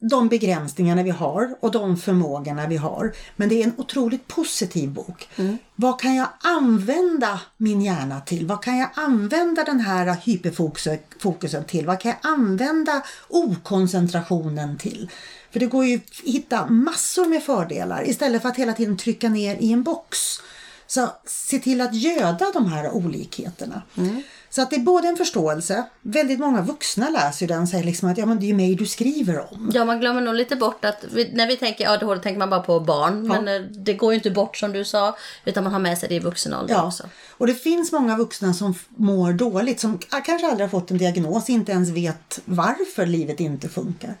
de begränsningarna vi har och de förmågorna vi har. Men det är en otroligt positiv bok. Vad kan jag använda min hjärna till? Vad kan jag använda den här hyperfokusen till? Vad kan jag använda okoncentrationen till? För det går ju att hitta massor med fördelar istället för att hela tiden trycka ner i en box. Så se till att göda de här olikheterna. Så att det är både en förståelse, väldigt många vuxna läser den och säger liksom att ja, men det är ju mig du skriver om. Ja, man glömmer nog lite bort att vi, när vi tänker ADHD tänker man bara på barn. Men eh, det går ju inte bort som du sa. Utan man har med sig det i vuxen ålder Ja, också. och det finns många vuxna som mår dåligt, som kanske aldrig har fått en diagnos, inte ens vet varför livet inte funkar.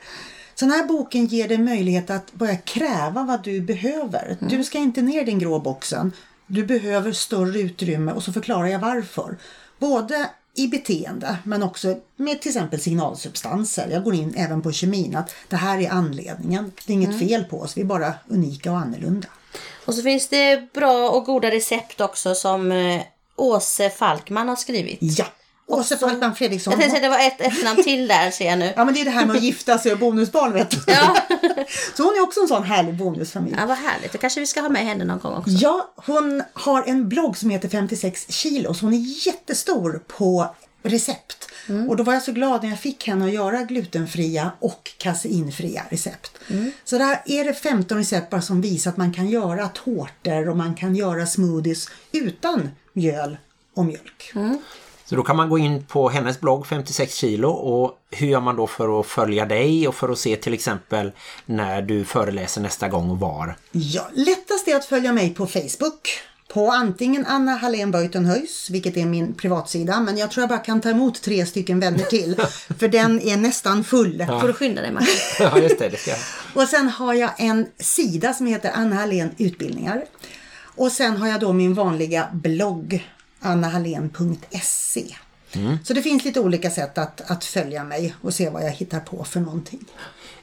Så den här boken ger dig möjlighet att börja kräva vad du behöver. Du ska inte ner i den grå boxen. Du behöver större utrymme och så förklarar jag varför. Både i beteende men också med till exempel signalsubstanser. Jag går in även på kemin att det här är anledningen. Det är inget fel på oss, vi är bara unika och annorlunda. Och så finns det bra och goda recept också som eh, Åse Falkman har skrivit. Ja! Åse Falkman Fredriksson. Jag tänkte det var ett efternamn till där ser jag nu. Ja men det är det här med att gifta sig och bonusbarn vet du. Ja. Så hon är också en sån härlig bonusfamilj. ja, vad härligt. Då kanske vi ska ha med henne någon gång också. Ja, hon har en blogg som heter 56 kilo så hon är jättestor på recept. Och då var jag så glad när jag fick henne att göra glutenfria och kaseinfria recept. Så där är det 15 recept bara som visar att man kan göra tårtor och man kan göra smoothies utan mjöl och mjölk. Så då kan man gå in på hennes blogg 56 kilo och hur gör man då för att följa dig och för att se till exempel när du föreläser nästa gång och var? Ja, lättast är att följa mig på Facebook. På antingen Anna Hallén Beutenhöjs, vilket är min privatsida, men jag tror jag bara kan ta emot tre stycken vänner till. för den är nästan full. Får du skynda dig Martin. Ja, just det. det ska. Och sen har jag en sida som heter Anna Hallén Utbildningar. Och sen har jag då min vanliga blogg, annahallén.se. Så det finns lite olika sätt att, att följa mig och se vad jag hittar på för någonting.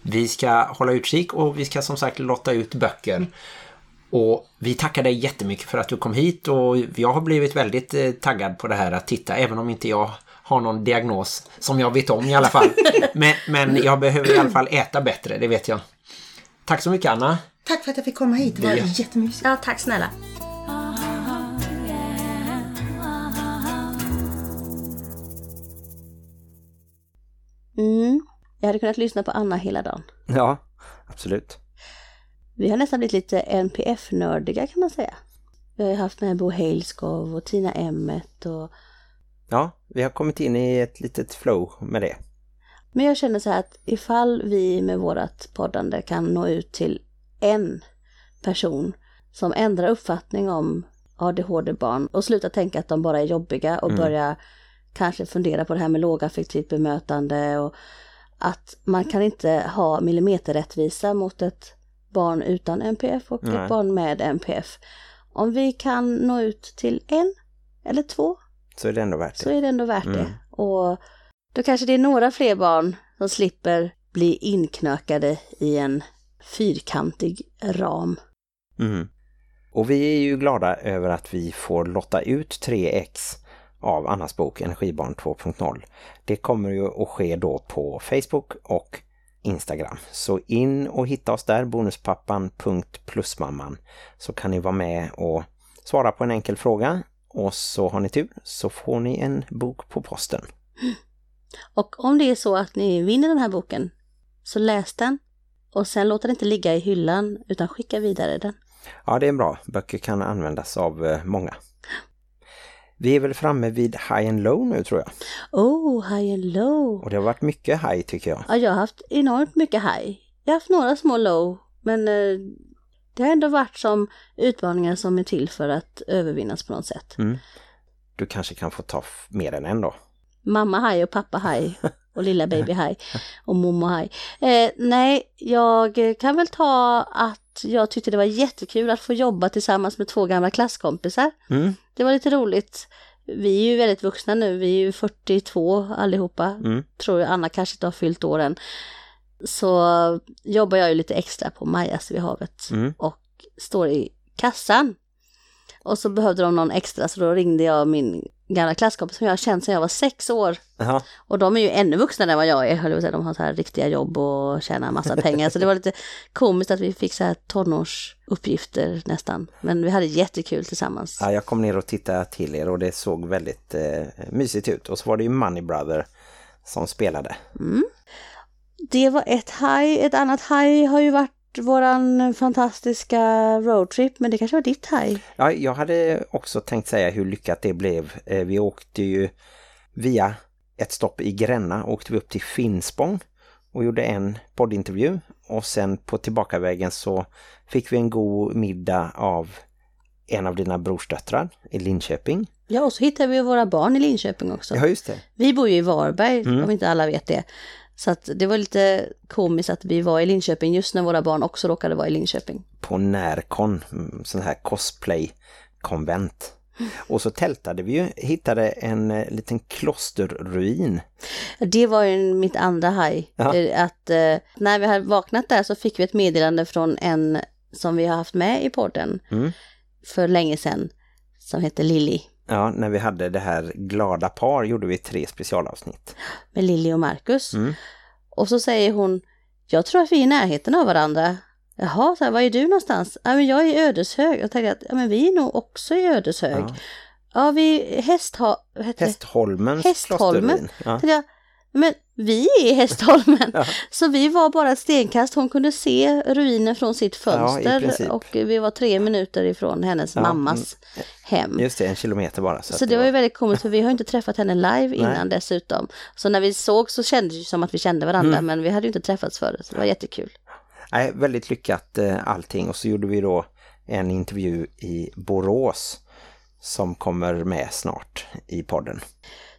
Vi ska hålla utkik och vi ska som sagt lotta ut böcker. Och vi tackar dig jättemycket för att du kom hit och jag har blivit väldigt eh, taggad på det här att titta även om inte jag har någon diagnos som jag vet om i alla fall. Men, men jag behöver i alla fall äta bättre, det vet jag. Tack så mycket Anna. Tack för att jag fick komma hit, det var Det- jättemysigt. Ja, tack snälla. Mm. Jag hade kunnat lyssna på Anna hela dagen. Ja, absolut. Vi har nästan blivit lite NPF-nördiga kan man säga. Vi har ju haft med Bo Haleskov och Tina Emmet och... Ja, vi har kommit in i ett litet flow med det. Men jag känner så här att ifall vi med vårat poddande kan nå ut till en person som ändrar uppfattning om ADHD-barn och slutar tänka att de bara är jobbiga och börja kanske fundera på det här med lågaffektivt bemötande och att man kan inte ha millimeterrättvisa mot ett barn utan NPF och Nej. ett barn med NPF. Om vi kan nå ut till en eller två Så är det ändå värt så det. är det ändå värt Mm. det. Och då kanske det är några fler barn som slipper bli inknökade i en fyrkantig ram. Mm. Och vi är ju glada över att vi får lotta ut 3x av Annas bok Energibarn 2.0. Det kommer ju att ske då på Facebook och Instagram. Så in och hitta oss där, bonuspappan.plusmamman. Så kan ni vara med och svara på en enkel fråga. Och så har ni tur så får ni en bok på posten. Och om det är så att ni vinner den här boken, så läs den. Och sen låt den inte ligga i hyllan, utan skicka vidare den. Ja, det är bra. Böcker kan användas av eh, många. Vi är väl framme vid high and low nu tror jag. Oh, high and low. Och det har varit mycket high tycker jag. Ja, jag har haft enormt mycket high. Jag har haft några små low, men eh, det har ändå varit som utmaningar som är till för att övervinnas på något sätt. Mm. Du kanske kan få ta mer än en då. Mamma haj och pappa haj och lilla baby haj och mommo haj. Eh, nej, jag kan väl ta att jag tyckte det var jättekul att få jobba tillsammans med två gamla klasskompisar. Mm. Det var lite roligt. Vi är ju väldigt vuxna nu, vi är ju 42 allihopa. Mm. Tror jag, Anna kanske inte har fyllt åren. Så jobbar jag ju lite extra på Majas vid havet Mm. och står i kassan. Och så behövde de någon extra så då ringde jag min gamla klasskompis som jag har känt sedan jag var sex år. Jaha. Och de är ju ännu vuxnare än vad jag är, höll jag säga. De har så här riktiga jobb och tjänar massa pengar. Så det var lite komiskt att vi fick så här tonårsuppgifter nästan. Men vi hade jättekul tillsammans. Ja, jag kom ner och tittade till er och det såg väldigt eh, mysigt ut. Och så var det ju Money Brother som spelade. Det var ett high. Ett annat high har ju varit våran fantastiska roadtrip. Men det kanske var ditt high. Ja, jag hade också tänkt säga hur lyckat det blev. Eh, vi åkte ju via ett stopp i Gränna åkte vi upp till Finspång och gjorde en poddintervju. Och sen på tillbakavägen så fick vi en god middag av en av dina brorsdöttrar i Linköping. Ja, och så hittade vi våra barn i Linköping också. Ja, just det. Vi bor ju i Varberg, Mm. om inte alla vet det. Så att det var lite komiskt att vi var i Linköping just när våra barn också råkade vara i Linköping. På Närcon, mm, sån här cosplay-konvent. Och så tältade vi ju, hittade en eh, liten klosterruin. Det var ju mitt andra haj. Eh, Att eh, när vi hade vaknat där så fick vi ett meddelande från en som vi har haft med i podden Mm. för länge sedan. Som heter Lilly. Ja, när vi hade det här glada par gjorde vi tre specialavsnitt. Med Lilly och Marcus. Mm. Och så säger hon, jag tror att vi är i närheten av varandra. Jaha, så här, var är du någonstans? Ja, men jag är i Ödeshög. Jag tänkte att ja, men vi är nog också i Ödeshög. Ja. Ja, vi Hästha... det? Hästholmens Hästholmen. klosterruin. Ja. jag, men vi är i Hästholmen. Ja. Så vi var bara ett stenkast. Hon kunde se ruinen från sitt Ja, fönster. princip. och vi var tre minuter ifrån hennes Ja, mm. mammas hem. Just det, en kilometer bara. Så, Så det var ju väldigt komiskt för vi har inte träffat henne live innan Nej. dessutom. Så när vi såg så kändes det som att vi kände varandra Mm. men vi hade ju inte träffats förut. Så det var jättekul. Nej, väldigt lyckat eh, allting. Och så gjorde vi då en intervju i Borås som kommer med snart i podden.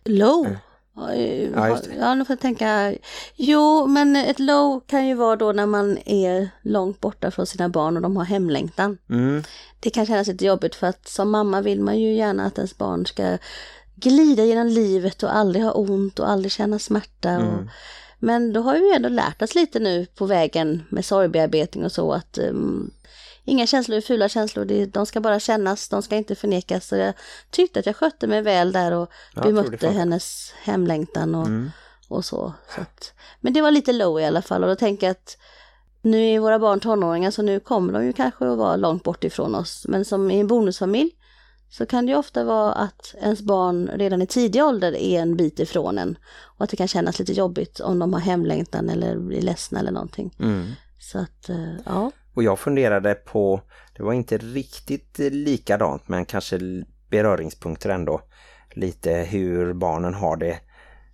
Low. Ja, Mm. Ja, nu får jag tänka. Jo, men ett low kan ju vara då när man är långt borta från sina barn och de har hemlängtan. Mm. Det kan kännas lite jobbigt för att som mamma vill man ju gärna att ens barn ska glida genom livet och aldrig ha ont och aldrig känna smärta. Och, Mm. men då har vi ju ändå lärt oss lite nu på vägen med sorgbearbetning och så att um, inga känslor är fula känslor, det, de ska bara kännas, de ska inte förnekas. Så jag tyckte att jag skötte mig väl där och det bemötte hennes hemlängtan och, Mm. och så. så att, men det var lite low i alla fall och då tänker jag att nu är våra barn tonåringar så nu kommer de ju kanske att vara långt bort ifrån oss. Men som i en bonusfamilj så kan det ju ofta vara att ens barn redan i tidig ålder är en bit ifrån en. Och att det kan kännas lite jobbigt om de har hemlängtan eller blir ledsna eller någonting. Mm. Så att, eh, ja. Och jag funderade på, det var inte riktigt likadant men kanske beröringspunkter ändå. Lite hur barnen har det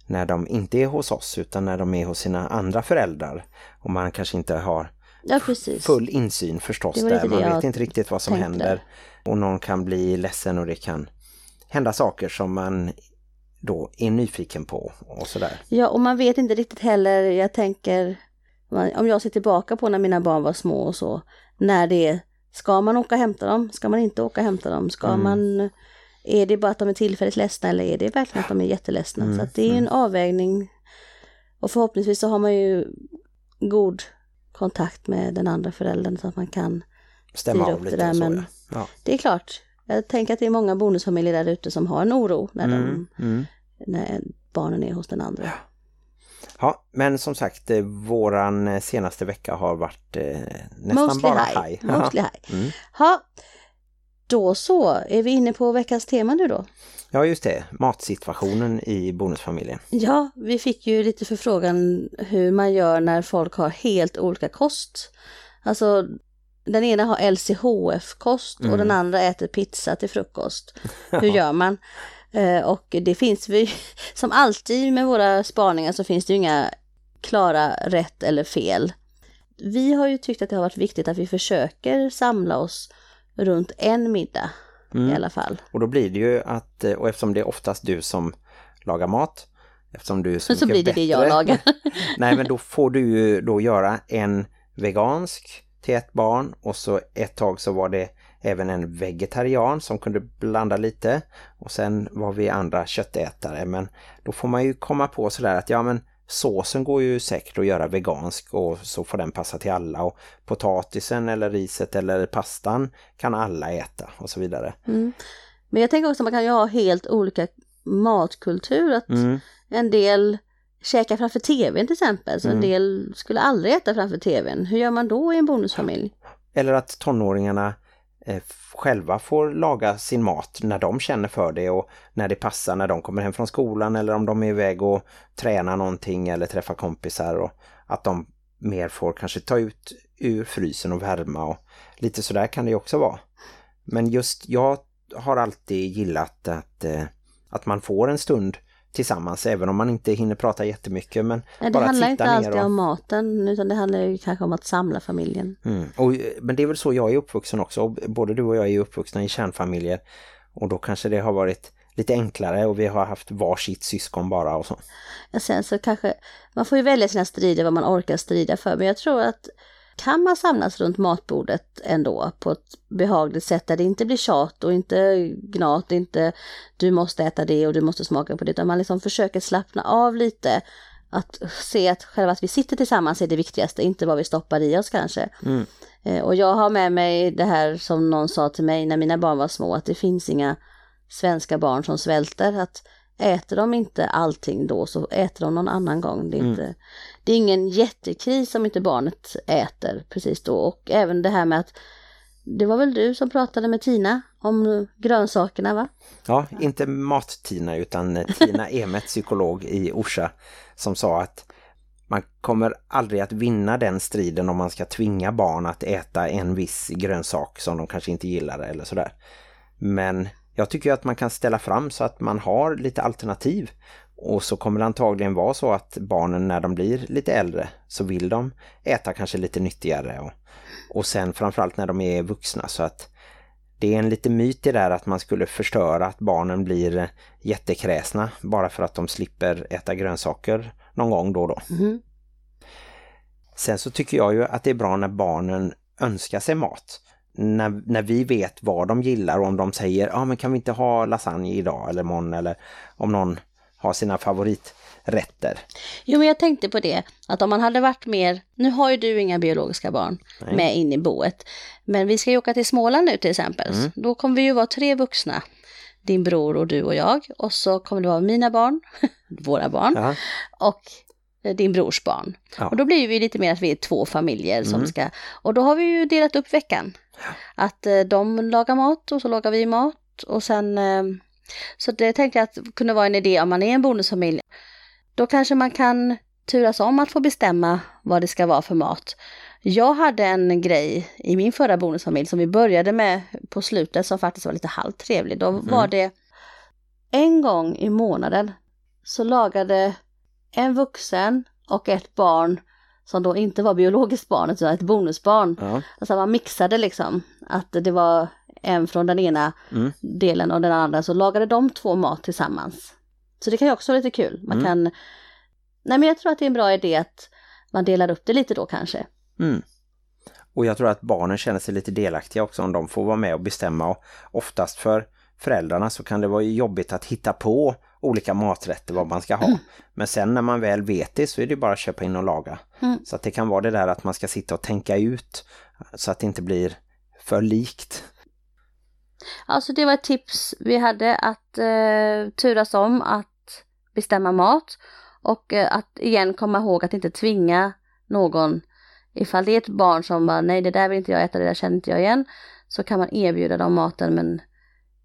när de inte är hos oss utan när de är hos sina andra föräldrar. Och man kanske inte har Ja, full insyn förstås där. Man vet inte riktigt vad som tänkte händer. Och någon kan bli ledsen och det kan hända saker som man då är nyfiken på och sådär. Ja, och man vet inte riktigt heller, jag tänker, om jag ser tillbaka på när mina barn var små och så, när det är, ska man åka och hämta dem? Ska man inte åka och hämta dem? Ska Mm. man, är det bara att de är tillfälligt ledsna eller är det verkligen att de är jätteledsna? Mm, Så det är en avvägning. Och förhoppningsvis så har man ju god kontakt med den andra föräldern så att man kan Stämma av upp lite det där. så. Men ja. Ja. det är klart, jag tänker att det är många bonusfamiljer där ute som har en oro när, Mm, de, mm. när barnen är hos den andra. Ja, men som sagt, eh, våran eh, senaste vecka har varit eh, nästan Mostly bara high. high. Mostly Ja. high. Mm. Ha, då så, är vi inne på veckans tema nu då? Ja, just det. Matsituationen i bonusfamiljen. Ja, vi fick ju lite förfrågan hur man gör när folk har helt olika kost. Alltså, den ena har LCHF-kost och Mm. den andra äter pizza till frukost. Hur gör man? Eh, och det finns vi, som alltid med våra spaningar så finns det ju inga klara rätt eller fel. Vi har ju tyckt att det har varit viktigt att vi försöker samla oss runt en middag Mm. i alla fall. Och då blir det ju att, eh, och eftersom det är oftast du som lagar mat, eftersom du är så, så blir det det jag bättre- lagar. Nej, men då får du ju då göra en vegansk till ett barn och så ett tag så var det även en vegetarian som kunde blanda lite och sen var vi andra köttätare men då får man ju komma på sådär att ja men såsen går ju säkert att göra vegansk och så får den passa till alla och potatisen eller riset eller pastan kan alla äta och så vidare. Mm. Men jag tänker också att man kan ju ha helt olika matkultur. Att Mm. en del käkar framför tvn till exempel. Så en Mm. del skulle aldrig äta framför tvn. Hur gör man då i en bonusfamilj? Eller att tonåringarna Eh, själva får laga sin mat när de känner för det och när det passar när de kommer hem från skolan eller om de är iväg och tränar någonting eller träffar kompisar och att de mer får kanske ta ut ur frysen och värma och lite sådär kan det ju också vara. Men just jag har alltid gillat att, eh, att man får en stund tillsammans även om man inte hinner prata jättemycket men Nej, det bara handlar inte alltid och... om maten utan det handlar ju kanske om att samla familjen. Mm. Och, men det är väl så jag är uppvuxen också. Både du och jag är uppvuxna i kärnfamiljer. Och då kanske det har varit lite enklare och vi har haft varsitt syskon bara och så. Ja, sen så kanske, man får ju välja sina strider vad man orkar strida för. Men jag tror att kan man samlas runt matbordet ändå på ett behagligt sätt där det inte blir tjat och inte gnat, inte du måste äta det och du måste smaka på det, utan man liksom försöker slappna av lite. Att se att själva att vi sitter tillsammans är det viktigaste, inte vad vi stoppar i oss kanske. Mm. Eh, Och jag har med mig det här som någon sa till mig när mina barn var små, att det finns inga svenska barn som svälter. Att äter de inte allting då så äter de någon annan gång. Det är, inte, det är ingen jättekris om inte barnet äter precis då. Och även det här med att det var väl du som pratade med Tina om grönsakerna va? Ja, inte mat-Tina utan eh, Tina Emet, psykolog i Orsa, som sa att man kommer aldrig att vinna den striden om man ska tvinga barn att äta en viss grönsak som de kanske inte gillar eller sådär. Men jag tycker att man kan ställa fram så att man har lite alternativ. Och så kommer det antagligen vara så att barnen när de blir lite äldre så vill de äta kanske lite nyttigare. Och, och sen framförallt när de är vuxna så att det är en lite myt i det där att man skulle förstöra att barnen blir jättekräsna bara för att de slipper äta grönsaker någon gång då och då. Mhm. Sen så tycker jag ju att det är bra när barnen önskar sig mat. När, när vi vet vad de gillar och om de säger ja ah, men kan vi inte ha lasagne idag eller imorgon eller om någon har sina favoriträtter. Jo men jag tänkte på det, att om man hade varit mer, nu har ju du inga biologiska barn Nej. med in i boet, men vi ska ju åka till Småland nu till exempel, Mm. då kommer vi ju vara tre vuxna, din bror och du och jag, och så kommer det vara mina barn, våra barn, Ja, och eh, din brors barn. Ja. Och då blir vi lite mer att vi är två familjer som Mm. ska, och då har vi ju delat upp veckan. Att eh, de lagar mat och så lagar vi mat och sen, eh, så det tänkte jag att kunde vara en idé om man är en bonusfamilj. Då kanske man kan turas om att få bestämma vad det ska vara för mat. Jag hade en grej i min förra bonusfamilj som vi började med på slutet som faktiskt var lite halvtrevlig. Då var det en gång i månaden så lagade en vuxen och ett barn som då inte var biologiskt barn utan ett bonusbarn. ja, Alltså man mixade liksom att det var en från den ena Mm. delen och den andra så lagade de två mat tillsammans. Så det kan ju också vara lite kul. Man Mm. kan... Nej men jag tror att det är en bra idé att man delar upp det lite då kanske. Mm. Och jag tror att barnen känner sig lite delaktiga också om de får vara med och bestämma. Och oftast för föräldrarna så kan det vara jobbigt att hitta på olika maträtter vad man ska ha. Men sen när man väl vet det så är det bara att köpa in och laga. Mm. Så att det kan vara det där att man ska sitta och tänka ut så att det inte blir för likt. Alltså det var ett tips vi hade att eh, turas om att bestämma mat. Och eh, att igen komma ihåg att inte tvinga någon. Ifall det är ett barn som bara nej det där vill inte jag äta, det där känner inte jag igen. Så kan man erbjuda dem maten men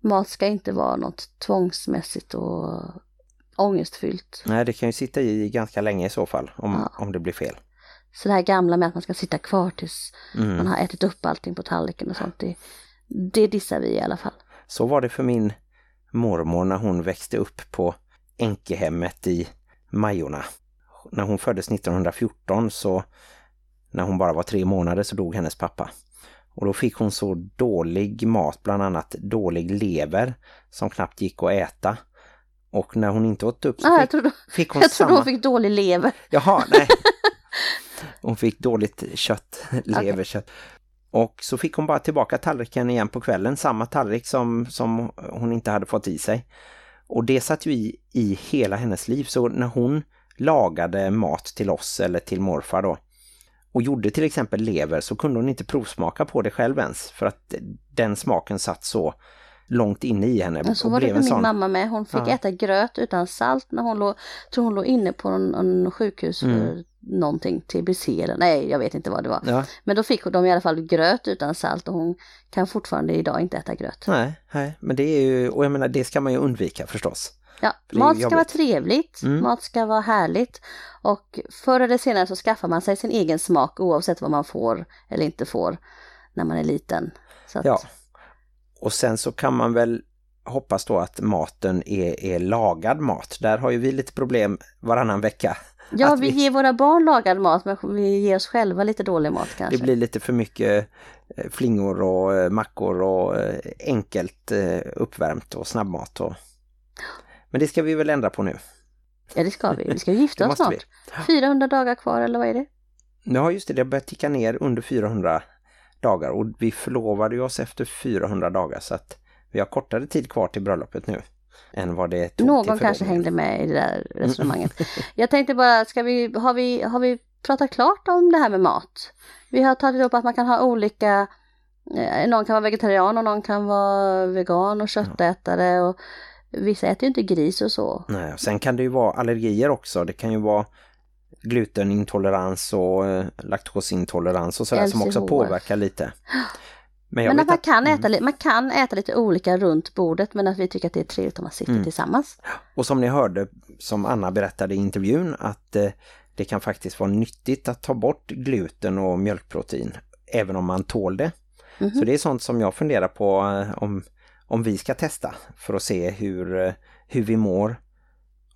mat ska inte vara något tvångsmässigt och ångestfyllt. Nej, det kan ju sitta i ganska länge i så fall om, Ja. om det blir fel. Så det här gamla med att man ska sitta kvar tills Mm. man har ätit upp allting på tallriken och sånt. Det, det dissar vi i alla fall. Så var det för min mormor när hon växte upp på enkehemmet i Majorna. När hon föddes 1914 så när hon bara var tre månader så dog hennes pappa. Och då fick hon så dålig mat, bland annat dålig lever som knappt gick att äta. Och när hon inte åt upp så Ah, fick, trodde, fick hon jag trodde samma... hon fick dålig lever. Jaha, nej. Hon fick dåligt kött, leverkött. Och så fick hon bara tillbaka tallriken igen på kvällen, samma tallrik som, som hon inte hade fått i sig. Och det satt ju i, i hela hennes liv, så när hon lagade mat till oss eller till morfar då, och gjorde till exempel lever så kunde hon inte provsmaka på det själv ens, för att den smaken satt så långt inne i henne. Men så var det för min sån- mamma med. Hon fick Ja. äta gröt utan salt när hon låg, tror hon låg inne på en, en sjukhus för Mm. någonting, TBC eller nej, jag vet inte vad det var. Ja, Men då fick de i alla fall gröt utan salt och hon kan fortfarande idag inte äta gröt. nej, nej, men det är ju, och jag menar det ska man ju undvika förstås. Ja, mat ska jobbigt. vara trevligt, Mm. mat ska vara härligt och förr eller senare så skaffar man sig sin egen smak oavsett vad man får eller inte får när man är liten. Att, Ja. Och sen så kan man väl hoppas då att maten är, är lagad mat. Där har ju vi lite problem varannan vecka. ja vi vi- ger våra barn lagad mat men vi ger oss själva lite dålig mat kanske. Det blir lite för mycket eh, flingor och eh, mackor och eh, enkelt uppvärmt och snabbmat. Och... Men det ska vi väl ändra på nu. Ja det ska vi, vi ska gifta oss snart. 400 dagar kvar eller vad är det? Ja just det, det har börjat ticka ner under 400 dagar och vi förlovade oss efter 400 dagar så att vi har kortare tid kvar till bröllopet nu än vad det tog Någon kanske hängde med i det där resonemanget. Jag tänkte bara, ska vi, har, vi, har vi pratat klart om det här med mat? Vi har tagit upp att man kan ha olika, eh, någon kan vara vegetarian och någon kan vara vegan och köttätare och vissa äter ju inte gris och så. Nej, och sen kan det ju vara allergier också. Det kan ju vara glutenintolerans och eh, laktosintolerans och sådär som också LCHF. påverkar lite. Men Men att man att, kan, äta, li- man kan äta lite olika runt bordet men att vi tycker att det är trevligt om man sitter Mm. tillsammans. och som ni hörde, som Anna berättade i intervjun, att eh, det kan faktiskt vara nyttigt att ta bort gluten och mjölkprotein, även om man tål det. Mhm. Så det är sånt som jag funderar på eh, om, om vi ska testa för att se hur, eh, hur vi mår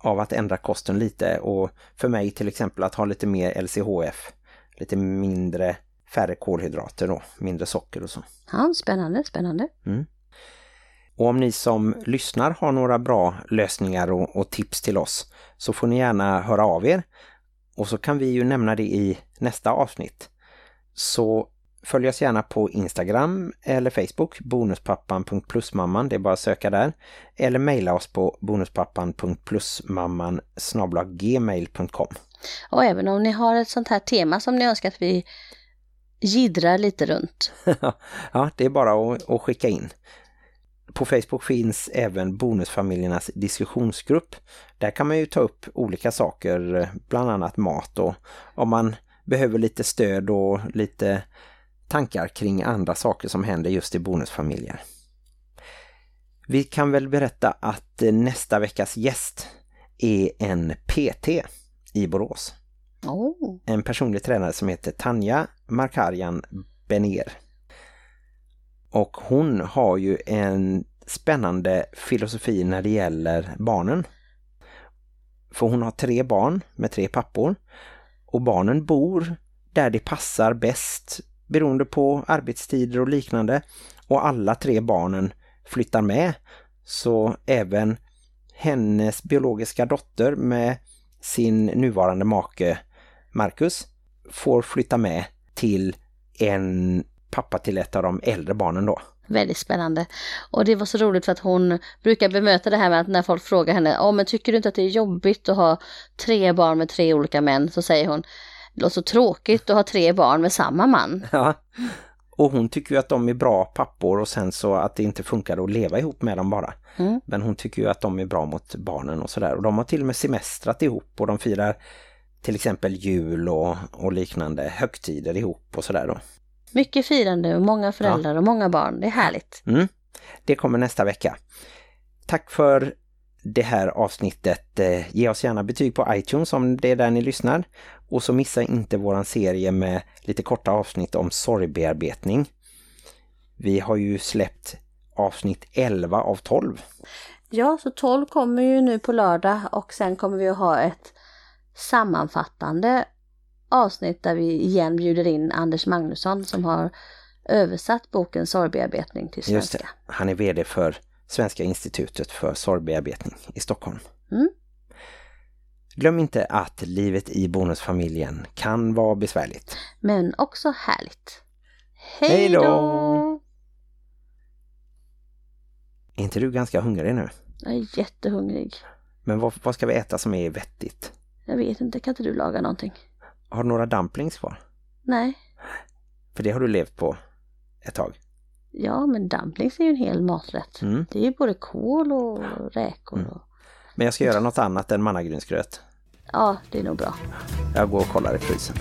av att ändra kosten lite och för mig till exempel att ha lite mer LCHF, lite mindre färre kolhydrater då, mindre socker och så. Ja, spännande, spännande. Och om ni som lyssnar har några bra lösningar och, och tips till oss så får ni gärna höra av er. Och så kan vi ju nämna det i nästa avsnitt. Så följ oss gärna på Instagram eller Facebook, bonuspappan.plusmamman, det är bara att söka där. Eller mejla oss på bonuspappan.plusmamman gmail.com. Och även om ni har ett sånt här tema som ni önskar att vi gidrar lite runt. ja, det är bara att, att skicka in. På Facebook finns även Bonusfamiljernas diskussionsgrupp. Där kan man ju ta upp olika saker, bland annat mat och om man behöver lite stöd och lite tankar kring andra saker som händer just i bonusfamiljer. Vi kan väl berätta att eh, nästa veckas gäst är en PT i Borås Oh. en personlig tränare som heter Tanja Markarian Bener. Och hon har ju en spännande filosofi när det gäller barnen. För hon har tre barn med tre pappor. Och barnen bor där det passar bäst beroende på arbetstider och liknande. Och alla tre barnen flyttar med. Så även hennes biologiska dotter med sin nuvarande make Marcus får flytta med till en pappa till ett av de äldre barnen då. Väldigt spännande. Och det var så roligt för att hon brukar bemöta det här med att när folk frågar henne, ja men tycker du inte att det är jobbigt att ha tre barn med tre olika män? Så säger hon, det låter så tråkigt att ha tre barn med samma man. Ja. Och hon tycker ju att de är bra pappor och sen så att det inte funkar att leva ihop med dem bara. Mm. Men hon tycker ju att de är bra mot barnen och sådär. Och de har till och med semestrat ihop och de firar till exempel jul och, och liknande högtider ihop och sådär då. Mycket firande och många föräldrar och många barn. Det är härligt. Mm. Det kommer nästa vecka. Tack för det här avsnittet. Eh, Ge oss gärna betyg på iTunes om det är där ni lyssnar. Och så missa inte våran serie med lite korta avsnitt om sorgbearbetning. Vi har ju släppt avsnitt 11 av 12. Ja, så 12 kommer ju nu på lördag och sen kommer vi att ha ett sammanfattande avsnitt där vi igen bjuder in Anders Magnusson som har översatt boken Sorgbearbetning till Just svenska. det. Han är vd för Svenska institutet för sorgbearbetning i Stockholm. Mm. Glöm inte att livet i bonusfamiljen kan vara besvärligt. Men också härligt. Hej då! Är inte du ganska hungrig nu? Jag är jättehungrig. Men vad, vad ska vi äta som är vettigt? Jag vet inte, kan inte du laga någonting? Har du några dumplings kvar? Nej. För det har du levt på ett tag. Ja, men dumplings är ju en hel maträtt. Mm. Det är ju både kål och räkor. Mm. Men jag ska göra något annat än mannagrynsgröt. Ja, det är nog bra. Jag går och kollar i frysen.